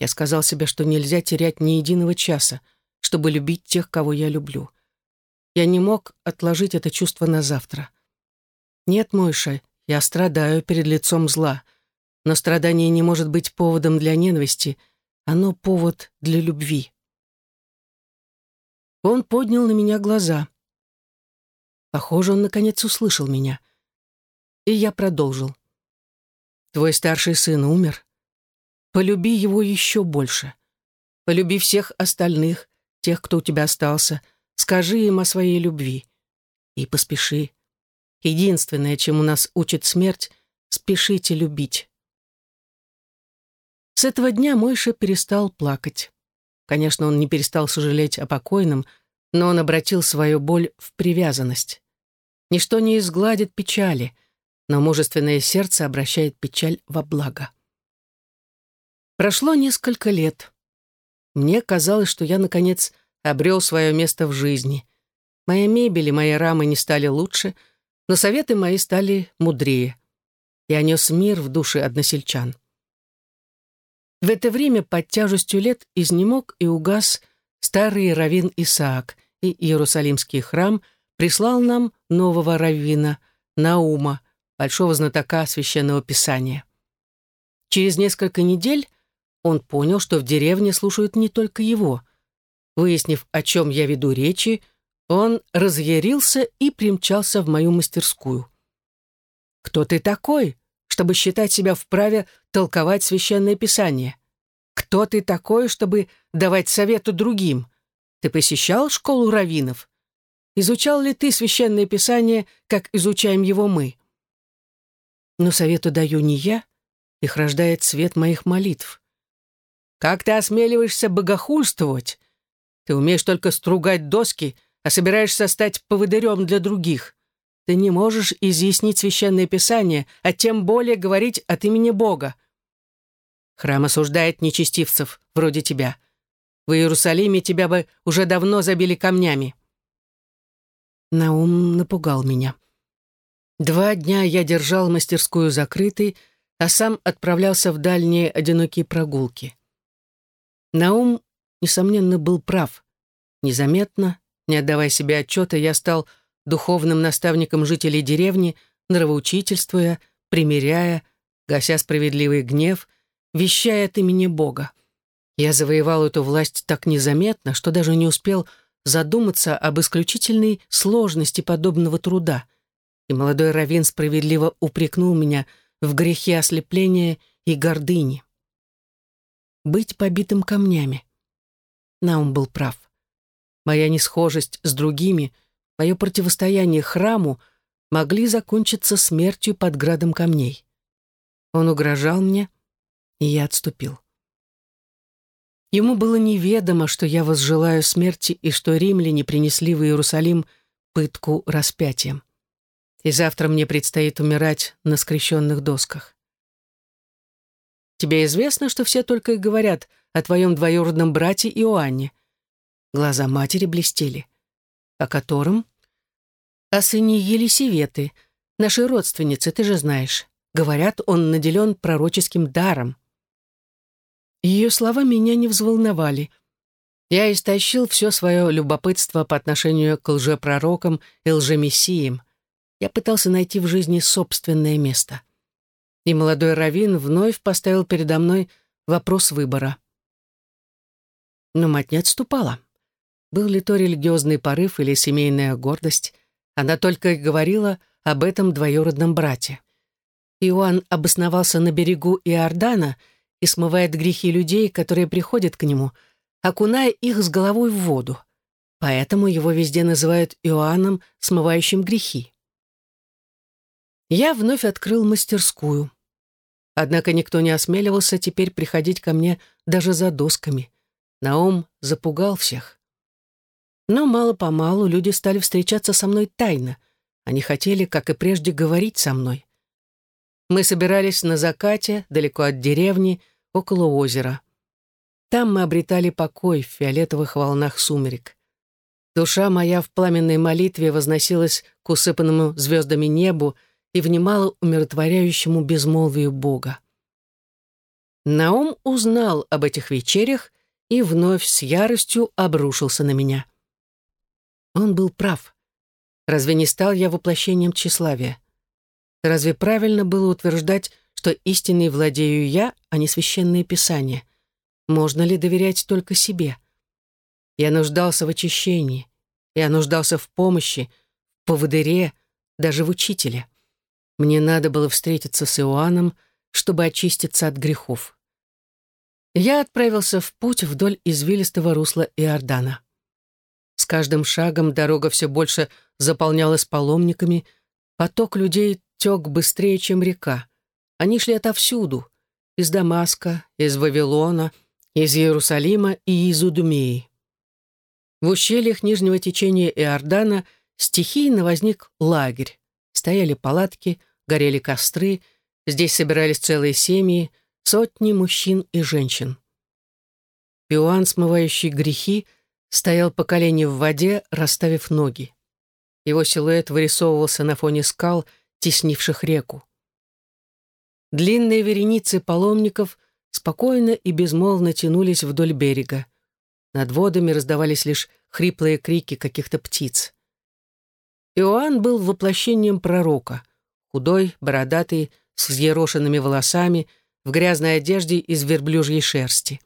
я сказал себе, что нельзя терять ни единого часа, чтобы любить тех, кого я люблю. Я не мог отложить это чувство на завтра. Нет, Мойша, я страдаю перед лицом зла. Но страдание не может быть поводом для ненависти. Оно повод для любви. Он поднял на меня глаза. Похоже, он наконец услышал меня. И я продолжил. Твой старший сын умер. Полюби его еще больше. Полюби всех остальных, тех, кто у тебя остался. Скажи им о своей любви. И поспеши. Единственное, чему нас учит смерть, спешите любить. С этого дня Мойша перестал плакать. Конечно, он не перестал сожалеть о покойном, но он обратил свою боль в привязанность. Ничто не изгладит печали, но мужественное сердце обращает печаль во благо. Прошло несколько лет. Мне казалось, что я, наконец, обрел свое место в жизни. Моя мебель и мои рамы не стали лучше — но советы мои стали мудрее. Я нес мир в души односельчан. В это время под тяжестью лет изнемог и угас старый раввин Исаак и Иерусалимский храм прислал нам нового раввина, Наума, большого знатока священного писания. Через несколько недель он понял, что в деревне слушают не только его. Выяснив, о чем я веду речи, он разъярился и примчался в мою мастерскую. «Кто ты такой, чтобы считать себя вправе толковать священное писание? Кто ты такой, чтобы давать совету другим? Ты посещал школу раввинов? Изучал ли ты священное писание, как изучаем его мы?» Но совету даю не я, их рождает свет моих молитв. Как ты осмеливаешься богохульствовать? Ты умеешь только стругать доски, а собираешься стать поводырем для других. Ты не можешь изъяснить священное писание, а тем более говорить от имени Бога. Храм осуждает нечестивцев, вроде тебя. В Иерусалиме тебя бы уже давно забили камнями. Наум напугал меня. Два дня я держал мастерскую закрытой, а сам отправлялся в дальние одинокие прогулки. Наум, несомненно, был прав. Незаметно, не отдавая себе отчета, я стал духовным наставником жителей деревни, нравоучительствуя, примиряя, гася справедливый гнев, вещая от имени Бога. Я завоевал эту власть так незаметно, что даже не успел задуматься об исключительной сложности подобного труда — и молодой раввин справедливо упрекнул меня в грехе ослепления и гордыни. Быть побитым камнями. Наум был прав. Моя несхожесть с другими, мое противостояние храму могли закончиться смертью под градом камней. Он угрожал мне, и я отступил. Ему было неведомо, что я возжелаю смерти и что римляне принесли в Иерусалим пытку распятием и завтра мне предстоит умирать на скрещенных досках. Тебе известно, что все только и говорят о твоем двоюродном брате Иоанне. Глаза матери блестели. О котором? О сыне Елисеветы, нашей родственницы, ты же знаешь. Говорят, он наделен пророческим даром. Ее слова меня не взволновали. Я истощил все свое любопытство по отношению к лжепророкам и лжемессиям я пытался найти в жизни собственное место. И молодой Равин вновь поставил передо мной вопрос выбора. Но мать не отступала. Был ли то религиозный порыв или семейная гордость, она только и говорила об этом двоюродном брате. Иоанн обосновался на берегу Иордана и смывает грехи людей, которые приходят к нему, окуная их с головой в воду. Поэтому его везде называют Иоанном, смывающим грехи. Я вновь открыл мастерскую. Однако никто не осмеливался теперь приходить ко мне даже за досками. Наум запугал всех. Но мало-помалу люди стали встречаться со мной тайно. Они хотели, как и прежде, говорить со мной. Мы собирались на закате, далеко от деревни, около озера. Там мы обретали покой в фиолетовых волнах сумерек. Душа моя в пламенной молитве возносилась к усыпанному звездами небу, и внимала умиротворяющему безмолвию Бога. Наум узнал об этих вечерях и вновь с яростью обрушился на меня. Он был прав. Разве не стал я воплощением тщеславия? Разве правильно было утверждать, что истинной владею я, а не священное писание? Можно ли доверять только себе? Я нуждался в очищении. Я нуждался в помощи, в поводыре, даже в учителе. Мне надо было встретиться с Иоанном, чтобы очиститься от грехов. Я отправился в путь вдоль извилистого русла Иордана. С каждым шагом дорога все больше заполнялась паломниками, поток людей тек быстрее, чем река. Они шли отовсюду, из Дамаска, из Вавилона, из Иерусалима и из Удумеи. В ущельях нижнего течения Иордана стихийно возник лагерь, Стояли палатки, горели костры, здесь собирались целые семьи, сотни мужчин и женщин. Иоанн, смывающий грехи, стоял по колени в воде, расставив ноги. Его силуэт вырисовывался на фоне скал, теснивших реку. Длинные вереницы паломников спокойно и безмолвно тянулись вдоль берега. Над водами раздавались лишь хриплые крики каких-то птиц. Иоанн был воплощением пророка, худой, бородатый, с взъерошенными волосами, в грязной одежде из верблюжьей шерсти.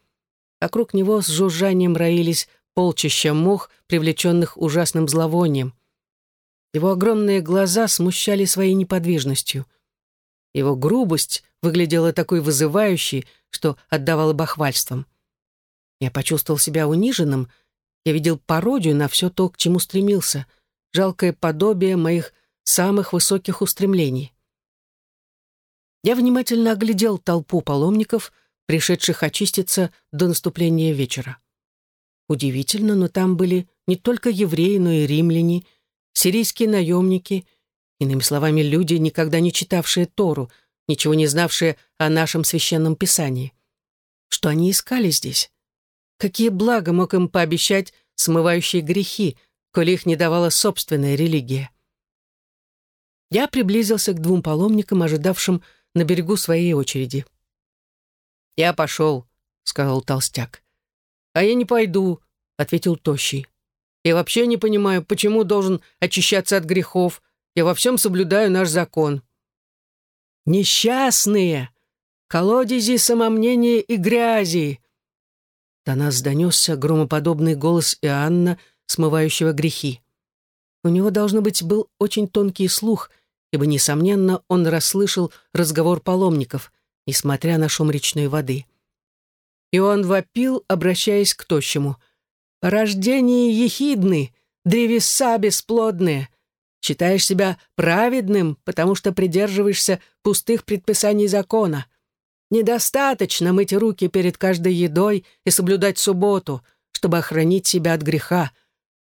Вокруг него с жужжанием роились полчища мух, привлеченных ужасным зловонием. Его огромные глаза смущали своей неподвижностью. Его грубость выглядела такой вызывающей, что отдавала бахвальством. Я почувствовал себя униженным, я видел пародию на все то, к чему стремился, жалкое подобие моих самых высоких устремлений. Я внимательно оглядел толпу паломников, пришедших очиститься до наступления вечера. Удивительно, но там были не только евреи, но и римляне, сирийские наемники, иными словами, люди, никогда не читавшие Тору, ничего не знавшие о нашем священном писании. Что они искали здесь? Какие блага мог им пообещать смывающие грехи, коли их не давала собственная религия? Я приблизился к двум паломникам, ожидавшим на берегу своей очереди. «Я пошел», — сказал толстяк. «А я не пойду», — ответил Тощий. «Я вообще не понимаю, почему должен очищаться от грехов. Я во всем соблюдаю наш закон». «Несчастные! Колодези самомнения и грязи!» До нас донесся громоподобный голос Иоанна, смывающего грехи. У него, должно быть, был очень тонкий слух, ибо, несомненно, он расслышал разговор паломников, несмотря на шум речной воды. И он вопил, обращаясь к тощему. «Порождение ехидны, древеса бесплодные. Считаешь себя праведным, потому что придерживаешься пустых предписаний закона. Недостаточно мыть руки перед каждой едой и соблюдать субботу, чтобы охранить себя от греха.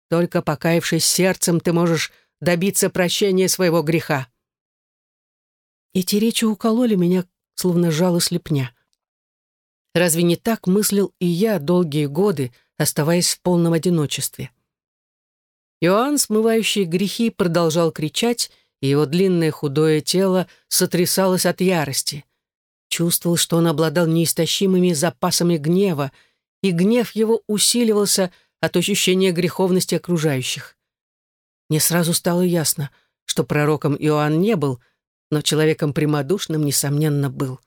Только покаявшись сердцем, ты можешь добиться прощения своего греха. Эти речи укололи меня, словно жало слепня. Разве не так мыслил и я долгие годы, оставаясь в полном одиночестве? Иоанн, смывающий грехи, продолжал кричать, и его длинное худое тело сотрясалось от ярости. Чувствовал, что он обладал неистощимыми запасами гнева, и гнев его усиливался от ощущения греховности окружающих. Мне сразу стало ясно, что пророком Иоанн не был — но человеком прямодушным, несомненно, был.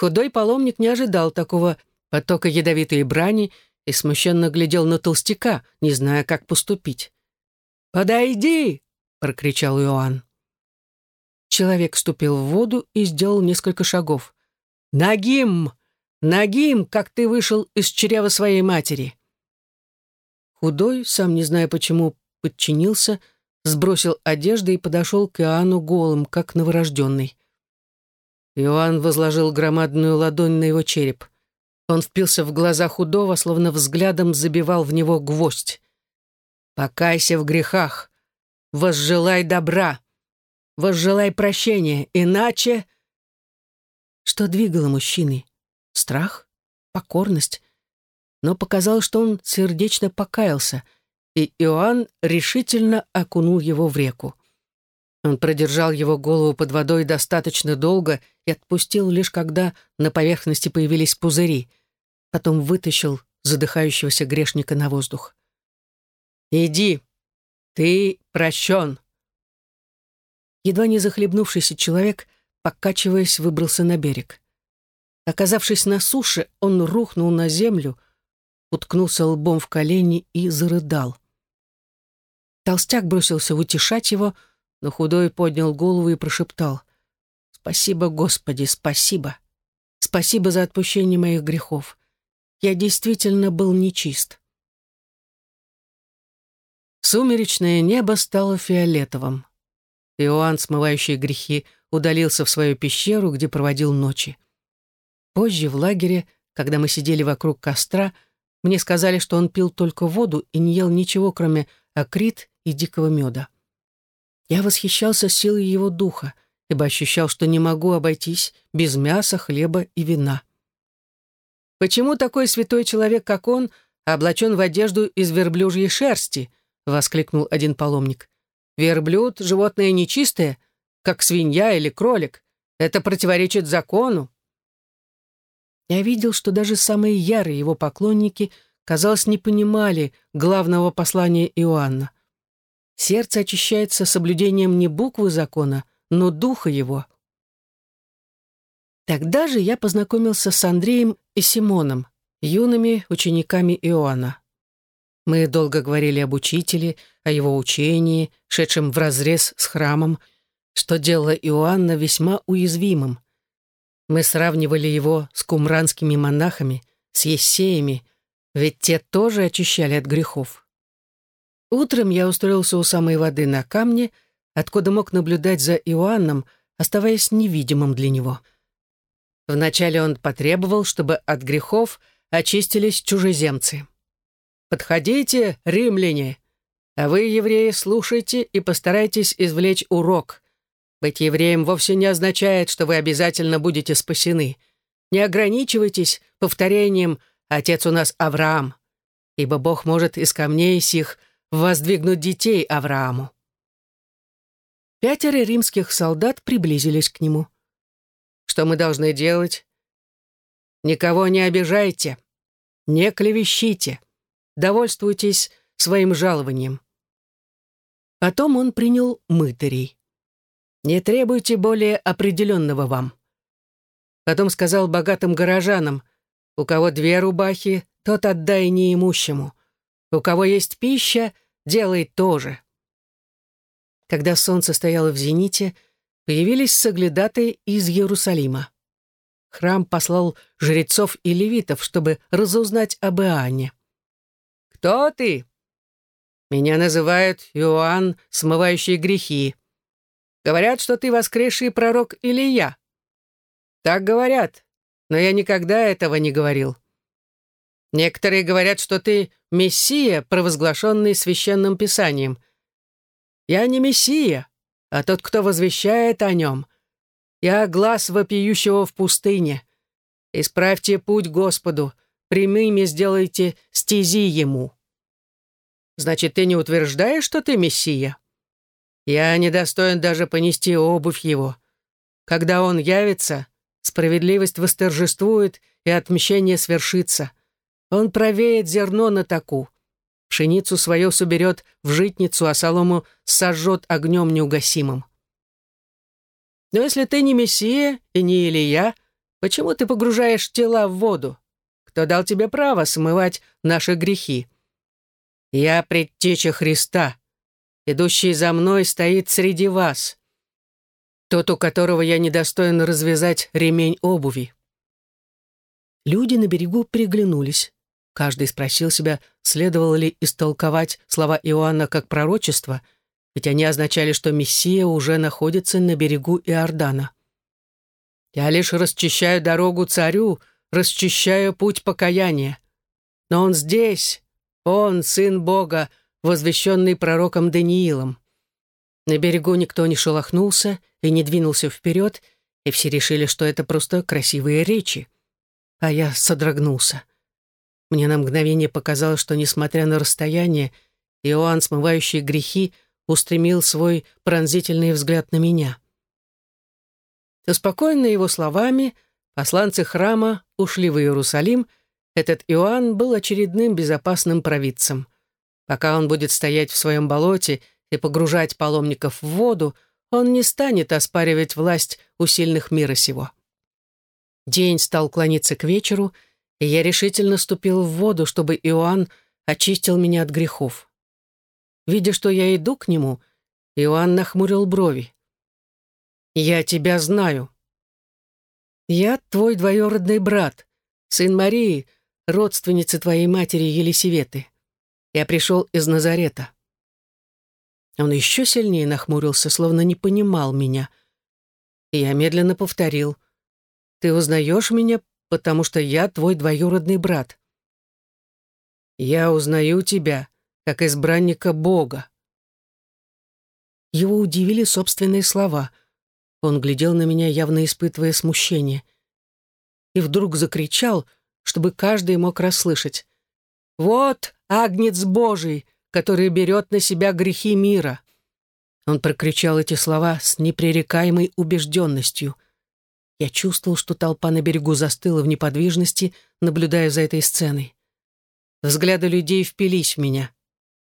Худой паломник не ожидал такого потока ядовитой брани и смущенно глядел на толстяка, не зная, как поступить. «Подойди!» — прокричал Иоанн. Человек ступил в воду и сделал несколько шагов. «Нагим! Нагим, как ты вышел из чрева своей матери!» Худой, сам не зная почему, подчинился, сбросил одежды и подошел к Иоанну голым, как новорожденный. Иоанн возложил громадную ладонь на его череп. Он впился в глаза худого, словно взглядом забивал в него гвоздь. «Покайся в грехах! Возжелай добра! Возжелай прощения, иначе...» Что двигало мужчиной? Страх? Покорность? Но показалось, что он сердечно покаялся — и Иоанн решительно окунул его в реку. Он продержал его голову под водой достаточно долго и отпустил лишь когда на поверхности появились пузыри. Потом вытащил задыхающегося грешника на воздух. «Иди, ты прощен!» Едва не захлебнувшийся человек, покачиваясь, выбрался на берег. Оказавшись на суше, он рухнул на землю, уткнулся лбом в колени и зарыдал. Толстяк бросился утешать его, но худой поднял голову и прошептал. «Спасибо, Господи, спасибо. Спасибо за отпущение моих грехов. Я действительно был нечист». Сумеречное небо стало фиолетовым. Иоанн, смывающий грехи, удалился в свою пещеру, где проводил ночи. Позже в лагере, когда мы сидели вокруг костра, мне сказали, что он пил только воду и не ел ничего, кроме акрит и дикого меда. Я восхищался силой его духа, ибо ощущал, что не могу обойтись без мяса, хлеба и вина. «Почему такой святой человек, как он, облачен в одежду из верблюжьей шерсти?» — воскликнул один паломник. «Верблюд — животное нечистое, как свинья или кролик. Это противоречит закону». Я видел, что даже самые ярые его поклонники казалось, не понимали главного послания Иоанна. Сердце очищается соблюдением не буквы закона, но духа его. Тогда же я познакомился с Андреем и Симоном, юными учениками Иоанна. Мы долго говорили об учителе, о его учении, шедшем вразрез с храмом, что делало Иоанна весьма уязвимым. Мы сравнивали его с кумранскими монахами, с ессеями, ведь те тоже очищали от грехов. Утром я устроился у самой воды на камне, откуда мог наблюдать за Иоанном, оставаясь невидимым для него. Вначале он потребовал, чтобы от грехов очистились чужеземцы. «Подходите, римляне, а вы, евреи, слушайте и постарайтесь извлечь урок. Быть евреем вовсе не означает, что вы обязательно будете спасены. Не ограничивайтесь повторением «Отец у нас Авраам», ибо Бог может из камней сих воздвигнуть детей Аврааму. Пятеро римских солдат приблизились к нему. «Что мы должны делать?» «Никого не обижайте, не клевещите, довольствуйтесь своим жалованием». Потом он принял мытарей. Не требуйте более определенного вам. Потом сказал богатым горожанам, у кого две рубахи, тот отдай неимущему. У кого есть пища, делай то же. Когда солнце стояло в зените, появились соглядатые из Иерусалима. Храм послал жрецов и левитов, чтобы разузнать об Иоанне. «Кто ты?» «Меня называют Иоанн, смывающий грехи», Говорят, что ты воскресший пророк Илия. Так говорят, но я никогда этого не говорил. Некоторые говорят, что ты Мессия, провозглашенный священным писанием. Я не Мессия, а тот, кто возвещает о нем. Я глаз вопиющего в пустыне. Исправьте путь Господу, прямыми сделайте стези Ему. Значит, ты не утверждаешь, что ты Мессия? Я недостоин даже понести обувь его. Когда он явится, справедливость восторжествует, и отмщение свершится. Он провеет зерно на таку. Пшеницу свою соберет в житницу, а солому сожжет огнем неугасимым. Но если ты не Мессия и не Илия, почему ты погружаешь тела в воду? Кто дал тебе право смывать наши грехи? Я предтеча Христа, идущий за мной, стоит среди вас. Тот, у которого я недостоин развязать ремень обуви. Люди на берегу переглянулись. Каждый спросил себя, следовало ли истолковать слова Иоанна как пророчество, ведь они означали, что Мессия уже находится на берегу Иордана. «Я лишь расчищаю дорогу царю, расчищаю путь покаяния. Но он здесь, он, сын Бога, возвещенный пророком Даниилом. На берегу никто не шелохнулся и не двинулся вперед, и все решили, что это просто красивые речи. А я содрогнулся. Мне на мгновение показалось, что, несмотря на расстояние, Иоанн, смывающий грехи, устремил свой пронзительный взгляд на меня. Успокоенный его словами, посланцы храма ушли в Иерусалим, этот Иоанн был очередным безопасным провидцем. Пока он будет стоять в своем болоте и погружать паломников в воду, он не станет оспаривать власть у сильных мира сего. День стал клониться к вечеру, и я решительно ступил в воду, чтобы Иоанн очистил меня от грехов. Видя, что я иду к нему, Иоанн нахмурил брови. «Я тебя знаю. Я твой двоюродный брат, сын Марии, родственницы твоей матери Елисеветы. Я пришел из Назарета». Он еще сильнее нахмурился, словно не понимал меня. Я медленно повторил. «Ты узнаешь меня, потому что я твой двоюродный брат». «Я узнаю тебя, как избранника Бога». Его удивили собственные слова. Он глядел на меня, явно испытывая смущение. И вдруг закричал, чтобы каждый мог расслышать. «Вот Агнец Божий, который берет на себя грехи мира». Он прокричал эти слова с непререкаемой убежденностью. Я чувствовал, что толпа на берегу застыла в неподвижности, наблюдая за этой сценой. Взгляды людей впились в меня.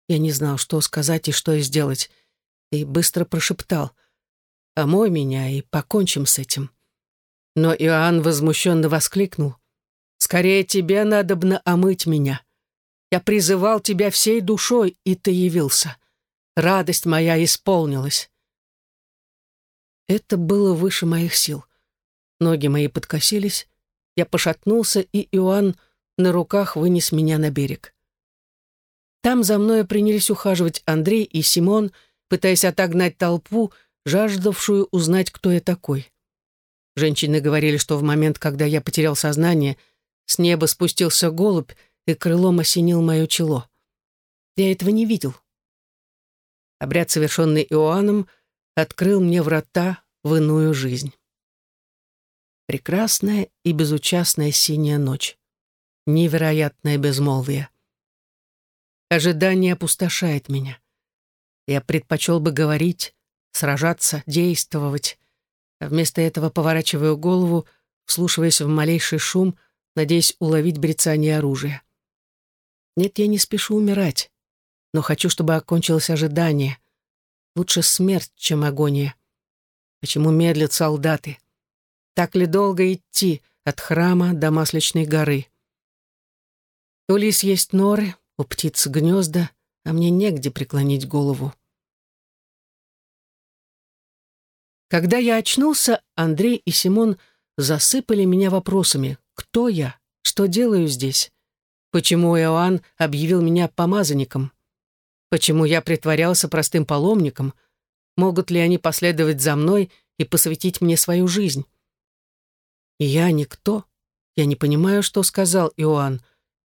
Я не знал, что сказать и что сделать, и быстро прошептал «Омой меня и покончим с этим». Но Иоанн возмущенно воскликнул «Скорее тебе надобно омыть меня. Я призывал тебя всей душой, и ты явился. Радость моя исполнилась». Это было выше моих сил. Ноги мои подкосились, я пошатнулся, и Иоанн на руках вынес меня на берег. Там за мной принялись ухаживать Андрей и Симон, пытаясь отогнать толпу, жаждавшую узнать, кто я такой. Женщины говорили, что в момент, когда я потерял сознание, с неба спустился голубь и крылом осенил мое чело. Я этого не видел. Обряд, совершенный Иоанном, открыл мне врата в иную жизнь. Прекрасная и безучастная синяя ночь невероятное безмолвие. Ожидание опустошает меня. Я предпочел бы говорить, сражаться, действовать. А вместо этого поворачиваю голову, вслушиваясь в малейший шум, надеясь уловить брецание оружия. Нет, я не спешу умирать, но хочу, чтобы окончилось ожидание. Лучше смерть, чем агония. Почему медлят солдаты? Так ли долго идти от храма до Масличной горы? У лис есть норы, у птиц гнезда, а мне негде преклонить голову. Когда я очнулся, Андрей и Симон засыпали меня вопросами. Кто я? Что делаю здесь? Почему Иоанн объявил меня помазанником? Почему я притворялся простым паломником? Могут ли они последовать за мной и посвятить мне свою жизнь? Я никто. Я не понимаю, что сказал Иоанн.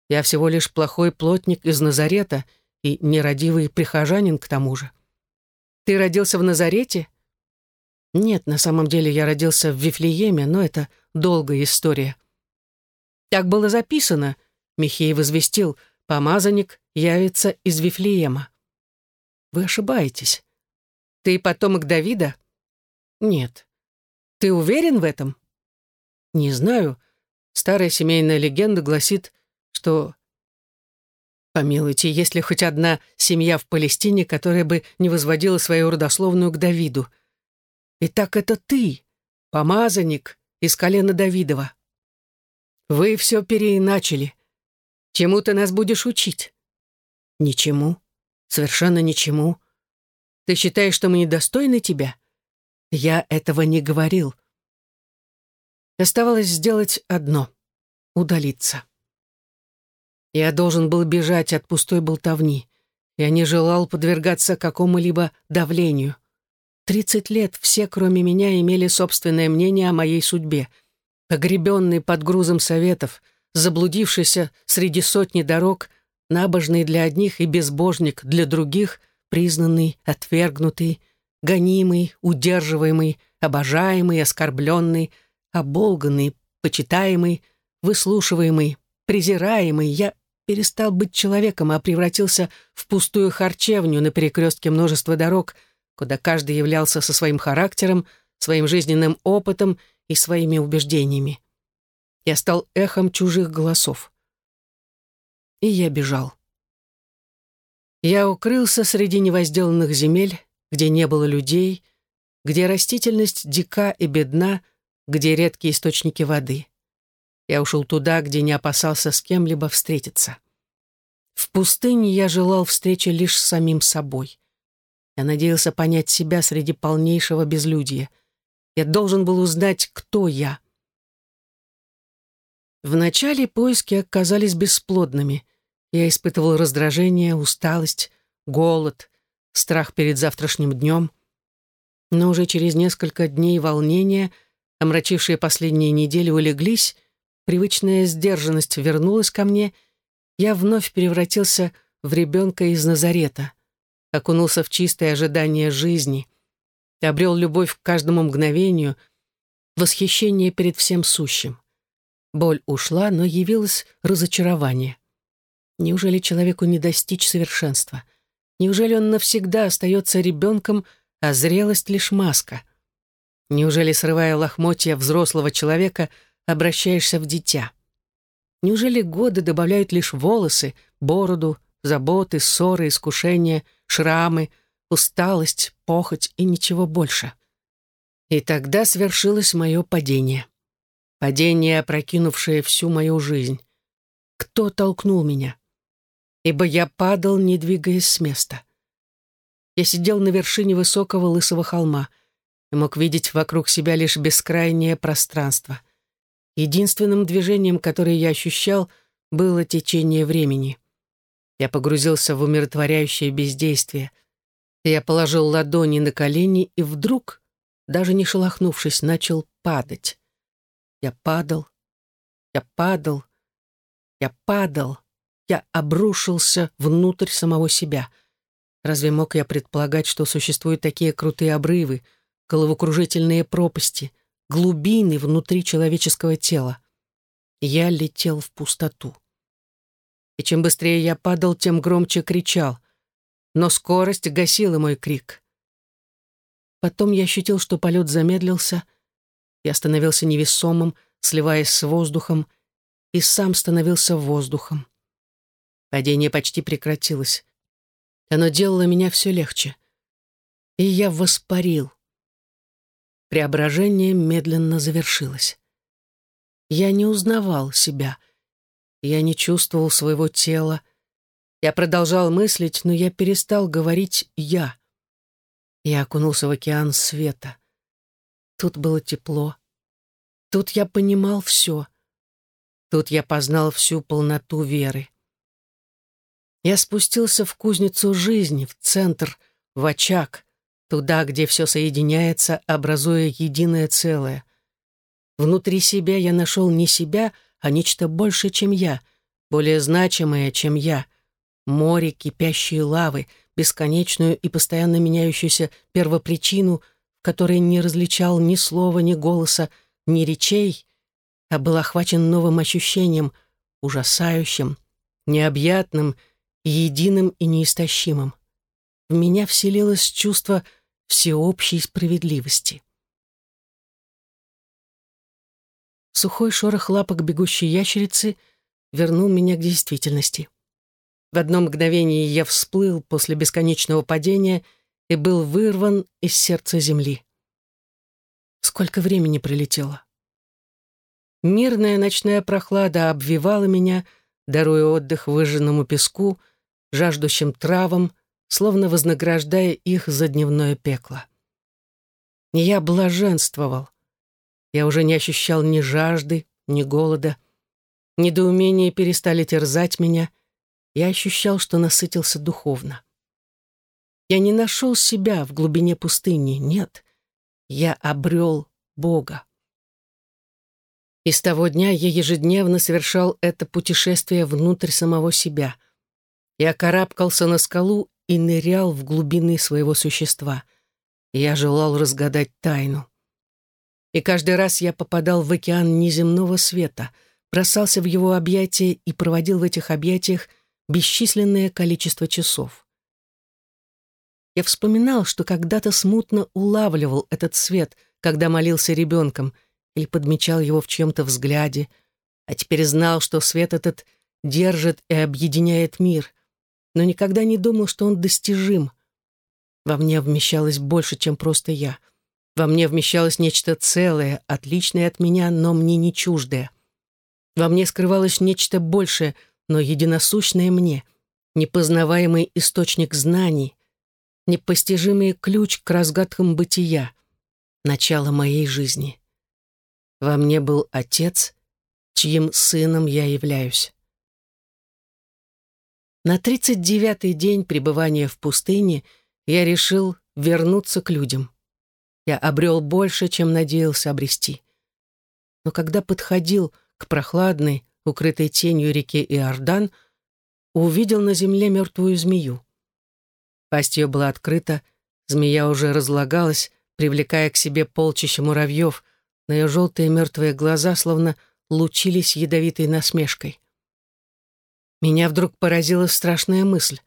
Я всего лишь плохой плотник из Назарета и нерадивый прихожанин к тому же. Ты родился в Назарете? Нет, на самом деле я родился в Вифлееме, но это долгая история. Так было записано, Михей возвестил, помазанник явится из Вифлеема. Вы ошибаетесь. Ты потомок Давида? Нет. Ты уверен в этом? Не знаю. Старая семейная легенда гласит, что... Помилуйте, есть ли хоть одна семья в Палестине, которая бы не возводила свою родословную к Давиду? Итак, это ты, помазанник из колена Давидова. Вы все переиначили. Чему ты нас будешь учить? Ничему. Совершенно ничему. Ты считаешь, что мы недостойны тебя? Я этого не говорил. Оставалось сделать одно — удалиться. Я должен был бежать от пустой болтовни. Я не желал подвергаться какому-либо давлению. Тридцать лет все, кроме меня, имели собственное мнение о моей судьбе. Погребенный под грузом советов, заблудившийся среди сотни дорог, набожный для одних и безбожник для других, признанный, отвергнутый, гонимый, удерживаемый, обожаемый, оскорбленный, оболганный, почитаемый, выслушиваемый, презираемый, я перестал быть человеком, а превратился в пустую харчевню на перекрестке множества дорог, куда каждый являлся со своим характером, своим жизненным опытом и своими убеждениями. Я стал эхом чужих голосов. И я бежал. Я укрылся среди невозделанных земель, где не было людей, где растительность дика и бедна, где редкие источники воды. Я ушел туда, где не опасался с кем-либо встретиться. В пустыне я желал встречи лишь с самим собой. Я надеялся понять себя среди полнейшего безлюдья. Я должен был узнать, кто я. Вначале поиски оказались бесплодными. Я испытывал раздражение, усталость, голод, страх перед завтрашним днем. Но уже через несколько дней волнения, омрачившие последние недели, улеглись, привычная сдержанность вернулась ко мне, я вновь превратился в ребенка из Назарета, окунулся в чистое ожидание жизни, обрел любовь к каждому мгновению, восхищение перед всем сущим. Боль ушла, но явилось разочарование. Неужели человеку не достичь совершенства? Неужели он навсегда остается ребенком, а зрелость — лишь маска? Неужели, срывая лохмотья взрослого человека, — обращаешься в дитя. Неужели годы добавляют лишь волосы, бороду, заботы, ссоры, искушения, шрамы, усталость, похоть и ничего больше? И тогда свершилось мое падение. Падение, опрокинувшее всю мою жизнь. Кто толкнул меня? Ибо я падал, не двигаясь с места. Я сидел на вершине высокого лысого холма и мог видеть вокруг себя лишь бескрайнее пространство. Единственным движением, которое я ощущал, было течение времени. Я погрузился в умиротворяющее бездействие. Я положил ладони на колени и вдруг даже не шелохнувшись, начал падать. Я падал, я падал, я падал, я обрушился внутрь самого себя. Разве мог я предполагать, что существуют такие крутые обрывы, головокружительные пропасти, глубины внутри человеческого тела? Я летел в пустоту. И чем быстрее я падал, тем громче кричал. Но скорость гасила мой крик. Потом я ощутил, что полет замедлился. Я становился невесомым, сливаясь с воздухом, и сам становился воздухом. Падение почти прекратилось. Оно делало меня все легче. И я воспарил. Преображение медленно завершилось. Я не узнавал себя. Я не чувствовал своего тела. Я продолжал мыслить, но я перестал говорить «я». Я окунулся в океан света. Тут было тепло. Тут я понимал все. Тут я познал всю полноту веры. Я спустился в кузницу жизни, в центр, в очаг, туда, где все соединяется, образуя единое целое. Внутри себя я нашел не себя, а нечто большее, чем я, более значимое, чем я. Море кипящей лавы — бесконечную и постоянно меняющуюся первопричину, в которой не различал ни слова, ни голоса, ни речей, а был охвачен новым ощущением, ужасающим, необъятным, единым и неистощимым. В меня вселилось чувство всеобщей справедливости. Сухой шорох лапок бегущей ящерицы вернул меня к действительности. В одно мгновение я всплыл после бесконечного падения и был вырван из сердца земли. Сколько времени пролетело? Мирная ночная прохлада обвивала меня, даруя отдых выжженному песку, жаждущим травам, словно вознаграждая их за дневное пекло. Я блаженствовал. Я уже не ощущал ни жажды, ни голода. Недоумения перестали терзать меня — я ощущал, что насытился духовно. Я не нашел себя в глубине пустыни, нет. Я обрел Бога. И с того дня я ежедневно совершал это путешествие внутрь самого себя. Я карабкался на скалу и нырял в глубины своего существа. Я желал разгадать тайну. И каждый раз я попадал в океан неземного света, бросался в его объятия и проводил в этих объятиях бесчисленное количество часов. Я вспоминал, что когда-то смутно улавливал этот свет, когда молился ребенком или подмечал его в чем-то взгляде, а теперь знал, что свет этот держит и объединяет мир, но никогда не думал, что он достижим. Во мне вмещалось больше, чем просто я. Во мне вмещалось нечто целое, отличное от меня, но мне не чуждое. Во мне скрывалось нечто большее — но единосущное мне, непознаваемый источник знаний, непостижимый ключ к разгадкам бытия, начало моей жизни. Во мне был Отец, чьим сыном я являюсь. На тридцать девятый день пребывания в пустыне я решил вернуться к людям. Я обрел больше, чем надеялся обрести. Но когда подходил к прохладной, укрытой тенью реки Иордан, увидел на земле мертвую змею. Пасть ее была открыта, змея уже разлагалась, привлекая к себе полчища муравьев, на ее желтые мертвые глаза словно лучились ядовитой насмешкой. Меня вдруг поразила страшная мысль.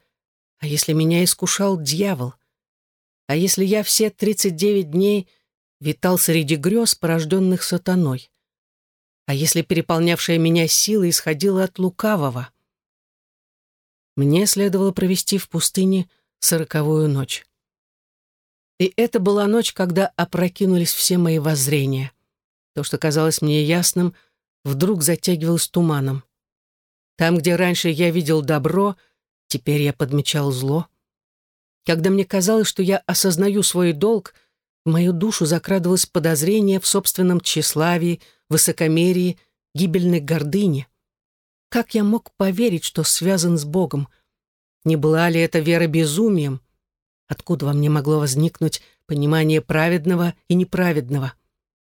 А если меня искушал дьявол? А если я все тридцать девять дней витал среди грез, порожденных сатаной? А если переполнявшая меня сила исходила от лукавого? Мне следовало провести в пустыне сороковую ночь. И это была ночь, когда опрокинулись все мои воззрения. То, что казалось мне ясным, вдруг затягивалось туманом. Там, где раньше я видел добро, теперь я подмечал зло. Когда мне казалось, что я осознаю свой долг, в мою душу закрадывалось подозрение в собственном тщеславии, высокомерии, гибельной гордыне. Как я мог поверить, что связан с Богом? Не была ли это вера безумием? Откуда во мне могло возникнуть понимание праведного и неправедного?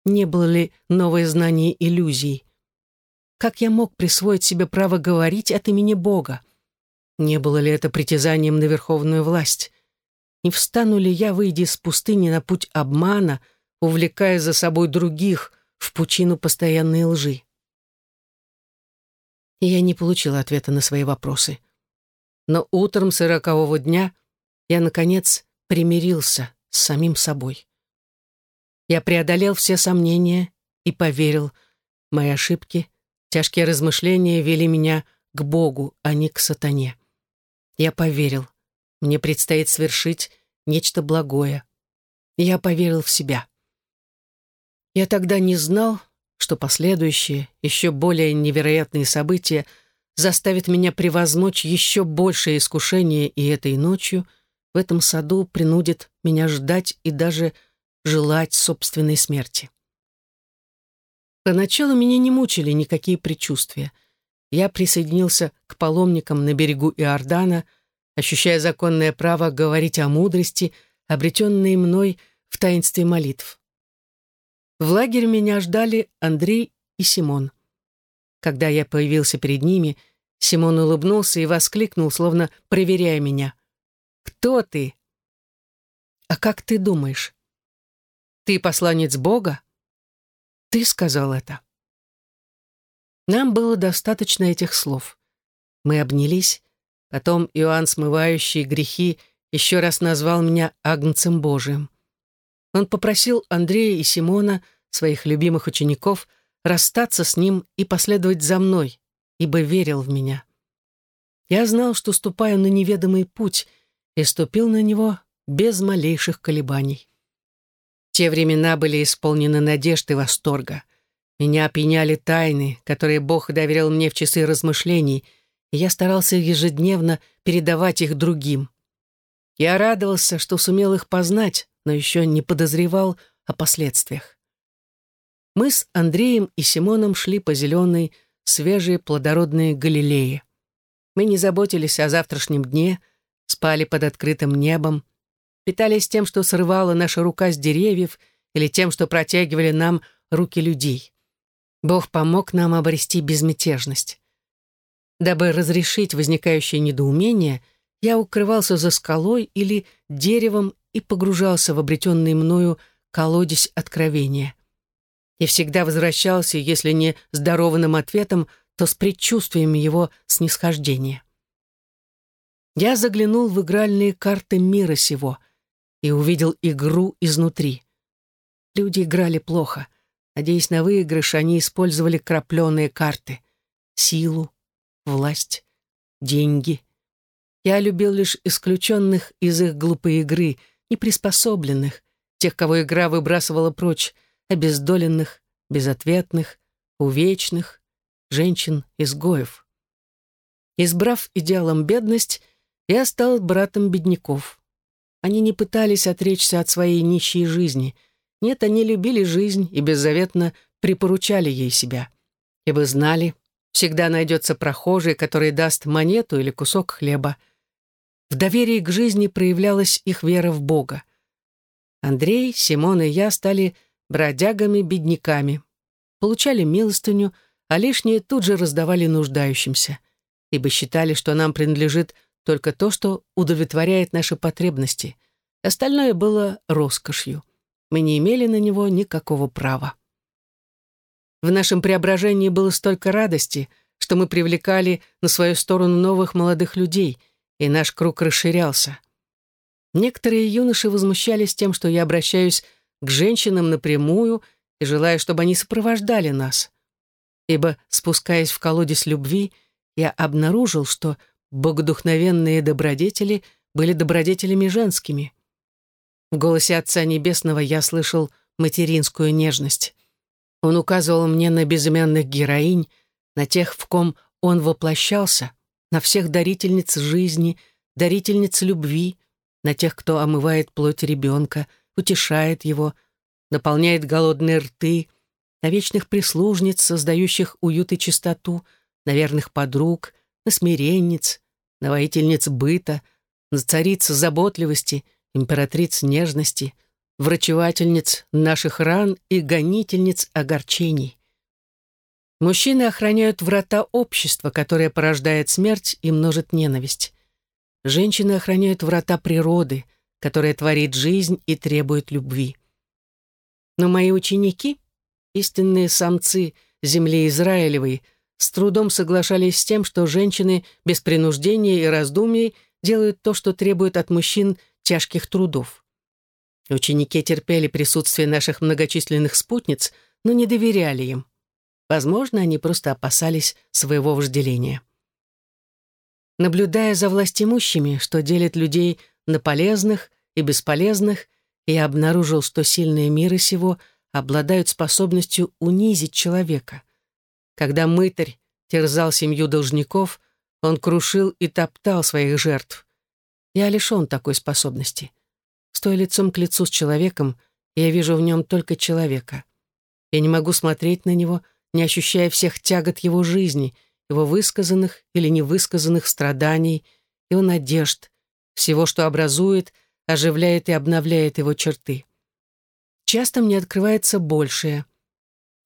Не было ли новое знание иллюзий? Как я мог присвоить себе право говорить от имени Бога? Не было ли это притязанием на верховную власть? Не встану ли я, выйдя из пустыни на путь обмана, увлекая за собой других в пучину постоянной лжи? Я не получила ответа на свои вопросы. Но утром сорокового дня я, наконец, примирился с самим собой. Я преодолел все сомнения и поверил, мои ошибки — Тяжкие размышления вели меня к Богу, а не к сатане. Я поверил. Мне предстоит свершить нечто благое. Я поверил в себя. Я тогда не знал, что последующие, еще более невероятные события заставят меня превозмочь еще большее искушение, и этой ночью в этом саду принудит меня ждать и даже желать собственной смерти. Поначалу меня не мучили никакие предчувствия. Я присоединился к паломникам на берегу Иордана, ощущая законное право говорить о мудрости, обретенной мной в таинстве молитв. В лагере меня ждали Андрей и Симон. Когда я появился перед ними, Симон улыбнулся и воскликнул, словно проверяя меня. «Кто ты?» «А как ты думаешь? Ты посланец Бога?» Ты сказал это. Нам было достаточно этих слов. Мы обнялись. Потом Иоанн, смывающий грехи, еще раз назвал меня Агнцем Божиим. Он попросил Андрея и Симона, своих любимых учеников, расстаться с ним и последовать за мной, ибо верил в меня. Я знал, что ступаю на неведомый путь, и ступил на него без малейших колебаний. Те времена были исполнены надежд и восторга. Меня опьяняли тайны, которые Бог доверил мне в часы размышлений, и я старался ежедневно передавать их другим. Я радовался, что сумел их познать, но еще не подозревал о последствиях. Мы с Андреем и Симоном шли по зеленой, свежей, плодородной Галилее. Мы не заботились о завтрашнем дне, спали под открытым небом, питались тем, что срывала наша рука с деревьев, или тем, что протягивали нам руки людей. Бог помог нам обрести безмятежность. Дабы разрешить возникающее недоумение, я укрывался за скалой или деревом и погружался в обретенный мною колодец откровения. И всегда возвращался, если не с дарованным ответом, то с предчувствием его снисхождения. Я заглянул в игральные карты мира сего, и увидел игру изнутри. Люди играли плохо. Надеясь на выигрыш, они использовали крапленые карты. Силу, власть, деньги. Я любил лишь исключенных из их глупой игры, неприспособленных, тех, кого игра выбрасывала прочь, обездоленных, безответных, увечных, женщин-изгоев. Избрав идеалом бедность, я стал братом бедняков. Они не пытались отречься от своей нищей жизни. Нет, они любили жизнь и беззаветно припоручали ей себя. Ибо знали, всегда найдется прохожий, который даст монету или кусок хлеба. В доверии к жизни проявлялась их вера в Бога. Андрей, Симон и я стали бродягами-бедняками. Получали милостыню, а лишнее тут же раздавали нуждающимся, ибо считали, что нам принадлежит только то, что удовлетворяет наши потребности. Остальное было роскошью. Мы не имели на него никакого права. В нашем преображении было столько радости, что мы привлекали на свою сторону новых молодых людей, и наш круг расширялся. Некоторые юноши возмущались тем, что я обращаюсь к женщинам напрямую и желаю, чтобы они сопровождали нас. ибо, спускаясь в колодец любви, я обнаружил, что богодухновенные добродетели были добродетелями женскими. В голосе Отца Небесного я слышал материнскую нежность. Он указывал мне на безымянных героинь, на тех, в ком он воплощался, на всех дарительниц жизни, дарительниц любви, на тех, кто омывает плоть ребенка, утешает его, наполняет голодные рты, на вечных прислужниц, создающих уют и чистоту, на верных подруг, на смиренниц, на воительниц быта, на цариц заботливости, императриц нежности, врачевательниц наших ран и гонительниц огорчений. Мужчины охраняют врата общества, которое порождает смерть и множит ненависть. Женщины охраняют врата природы, которая творит жизнь и требует любви. Но мои ученики, истинные самцы земли Израилевой, с трудом соглашались с тем, что женщины без принуждения и раздумий делают то, что требует от мужчин тяжких трудов. Ученики терпели присутствие наших многочисленных спутниц, но не доверяли им. Возможно, они просто опасались своего вожделения. Наблюдая за властимущими, что делит людей на полезных и бесполезных, я обнаружил, что сильные мира сего обладают способностью унизить человека. Когда мытарь терзал семью должников, он крушил и топтал своих жертв. Я лишен такой способности. Стоя лицом к лицу с человеком, я вижу в нем только человека. Я не могу смотреть на него — не ощущая всех тягот его жизни, его высказанных или невысказанных страданий, его надежд, всего, что образует, оживляет и обновляет его черты. Часто мне открывается большее.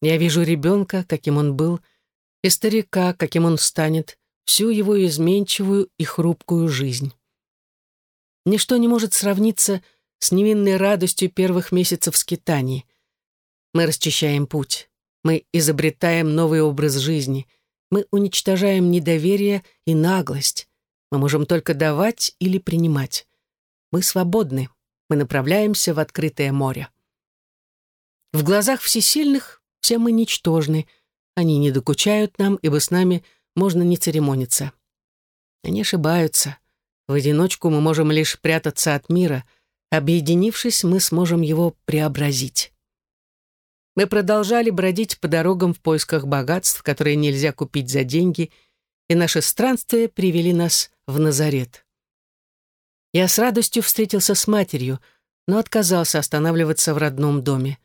Я вижу ребенка, каким он был, и старика, каким он станет, всю его изменчивую и хрупкую жизнь. Ничто не может сравниться с невинной радостью первых месяцев скитаний. Мы расчищаем путь. Мы изобретаем новый образ жизни. Мы уничтожаем недоверие и наглость. Мы можем только давать или принимать. Мы свободны. Мы направляемся в открытое море. В глазах всесильных все мы ничтожны. Они не докучают нам, ибо с нами можно не церемониться. Они ошибаются. В одиночку мы можем лишь прятаться от мира. Объединившись, мы сможем его преобразить. Мы продолжали бродить по дорогам в поисках богатств, которые нельзя купить за деньги, и наши странствия привели нас в Назарет. Я с радостью встретился с матерью, но отказался останавливаться в родном доме.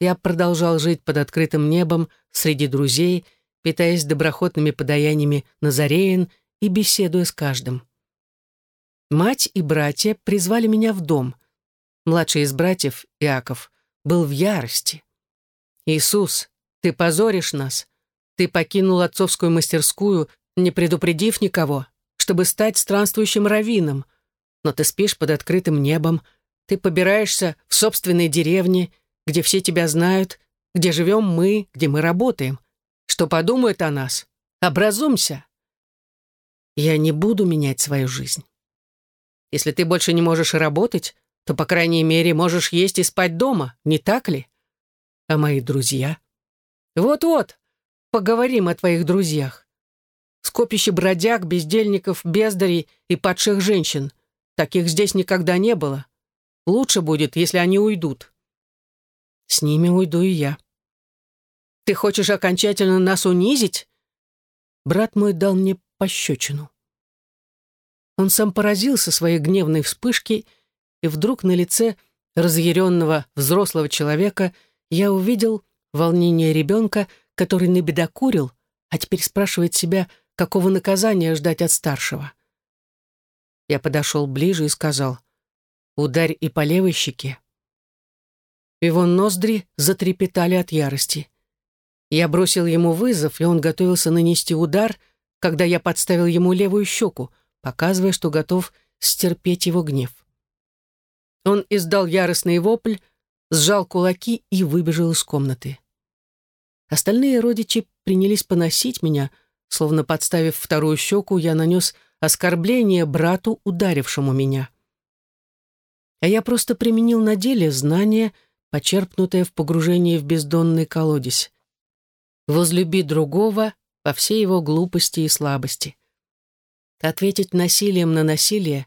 Я продолжал жить под открытым небом среди друзей, питаясь доброхотными подаяниями Назареин и беседуя с каждым. Мать и братья призвали меня в дом. Младший из братьев, Иаков, был в ярости. «Иисус, ты позоришь нас. Ты покинул отцовскую мастерскую, не предупредив никого, чтобы стать странствующим раввином. Но ты спишь под открытым небом, ты побираешься в собственной деревне, где все тебя знают, где живем мы, где мы работаем. Что подумают о нас? Образумся!» Я не буду менять свою жизнь. Если ты больше не можешь работать, то, по крайней мере, можешь есть и спать дома, не так ли? А мои друзья? Вот-вот, поговорим о твоих друзьях. Скопище бродяг, бездельников, бездарей и падших женщин. Таких здесь никогда не было. Лучше будет, если они уйдут. С ними уйду и я. Ты хочешь окончательно нас унизить? Брат мой дал мне пощечину. Он сам поразился своей гневной вспышки, и вдруг на лице разъяренного взрослого человека — я увидел волнение ребенка, который набедокурил, а теперь спрашивает себя, какого наказания ждать от старшего. Я подошел ближе и сказал, «Ударь и по левой щеке». Его ноздри затрепетали от ярости. Я бросил ему вызов, и он готовился нанести удар, когда я подставил ему левую щеку, показывая, что готов стерпеть его гнев. Он издал яростный вопль, сжал кулаки и выбежал из комнаты. Остальные родичи принялись поносить меня, словно подставив вторую щеку, я нанес оскорбление брату, ударившему меня. А я просто применил на деле знание, почерпнутое в погружении в бездонный колодец. возлюби другого во всей его глупости и слабости. Ответить насилием на насилие,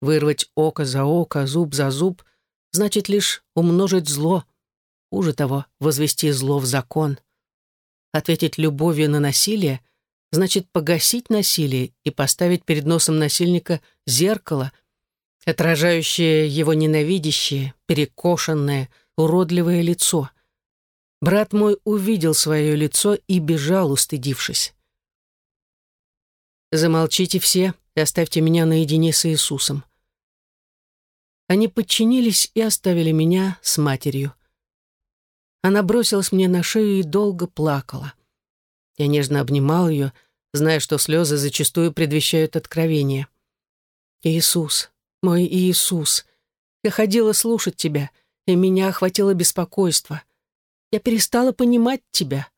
вырвать око за око, зуб за зуб, значит лишь умножить зло, хуже того, возвести зло в закон. Ответить любовью на насилие значит погасить насилие и поставить перед носом насильника зеркало, отражающее его ненавидящее, перекошенное, уродливое лицо. Брат мой увидел свое лицо и бежал, устыдившись. Замолчите все и оставьте меня наедине с Иисусом. Они подчинились и оставили меня с матерью. Она бросилась мне на шею и долго плакала. Я нежно обнимал ее, зная, что слезы зачастую предвещают откровение. «Иисус, мой Иисус, я ходила слушать тебя, и меня охватило беспокойство. Я перестала понимать тебя.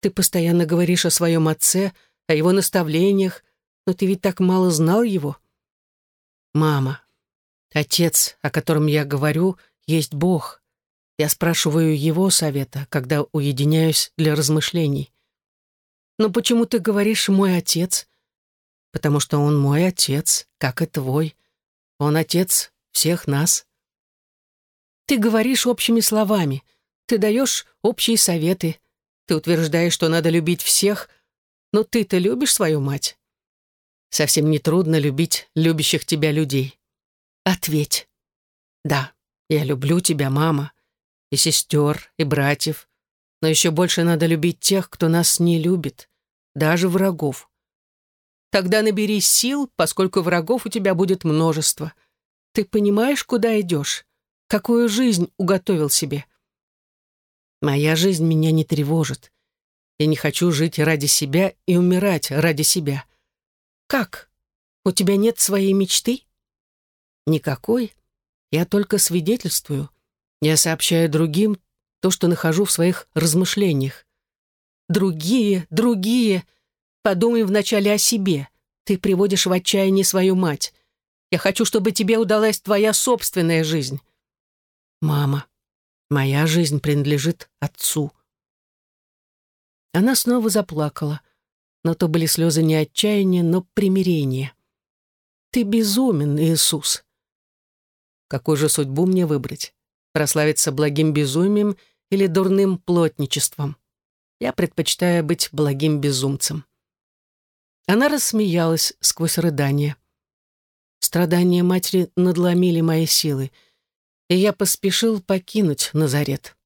Ты постоянно говоришь о своем отце, о его наставлениях, но ты ведь так мало знал его. Мама, отец, о котором я говорю, есть Бог. Я спрашиваю его совета, когда уединяюсь для размышлений. Но почему ты говоришь «мой отец»? Потому что он мой отец, как и твой. Он отец всех нас. Ты говоришь общими словами, ты даешь общие советы, ты утверждаешь, что надо любить всех, но ты-то любишь свою мать? Совсем не трудно любить любящих тебя людей. Ответь. Да, я люблю тебя, мама, и сестер, и братьев, но еще больше надо любить тех, кто нас не любит, даже врагов. Тогда набери сил, поскольку врагов у тебя будет множество. Ты понимаешь, куда идешь? Какую жизнь уготовил себе? Моя жизнь меня не тревожит. Я не хочу жить ради себя и умирать ради себя. «Как? У тебя нет своей мечты?» «Никакой. Я только свидетельствую. Я сообщаю другим то, что нахожу в своих размышлениях. Другие, другие. Подумай вначале о себе. Ты приводишь в отчаяние свою мать. Я хочу, чтобы тебе удалась твоя собственная жизнь. Мама, моя жизнь принадлежит отцу. Она снова заплакала но то были слезы не отчаяния, но примирения. «Ты безумен, Иисус!» Какую же судьбу мне выбрать? Прославиться благим безумием или дурным плотничеством? Я предпочитаю быть благим безумцем. Она рассмеялась сквозь рыдание. Страдания матери надломили мои силы, и я поспешил покинуть Назарет.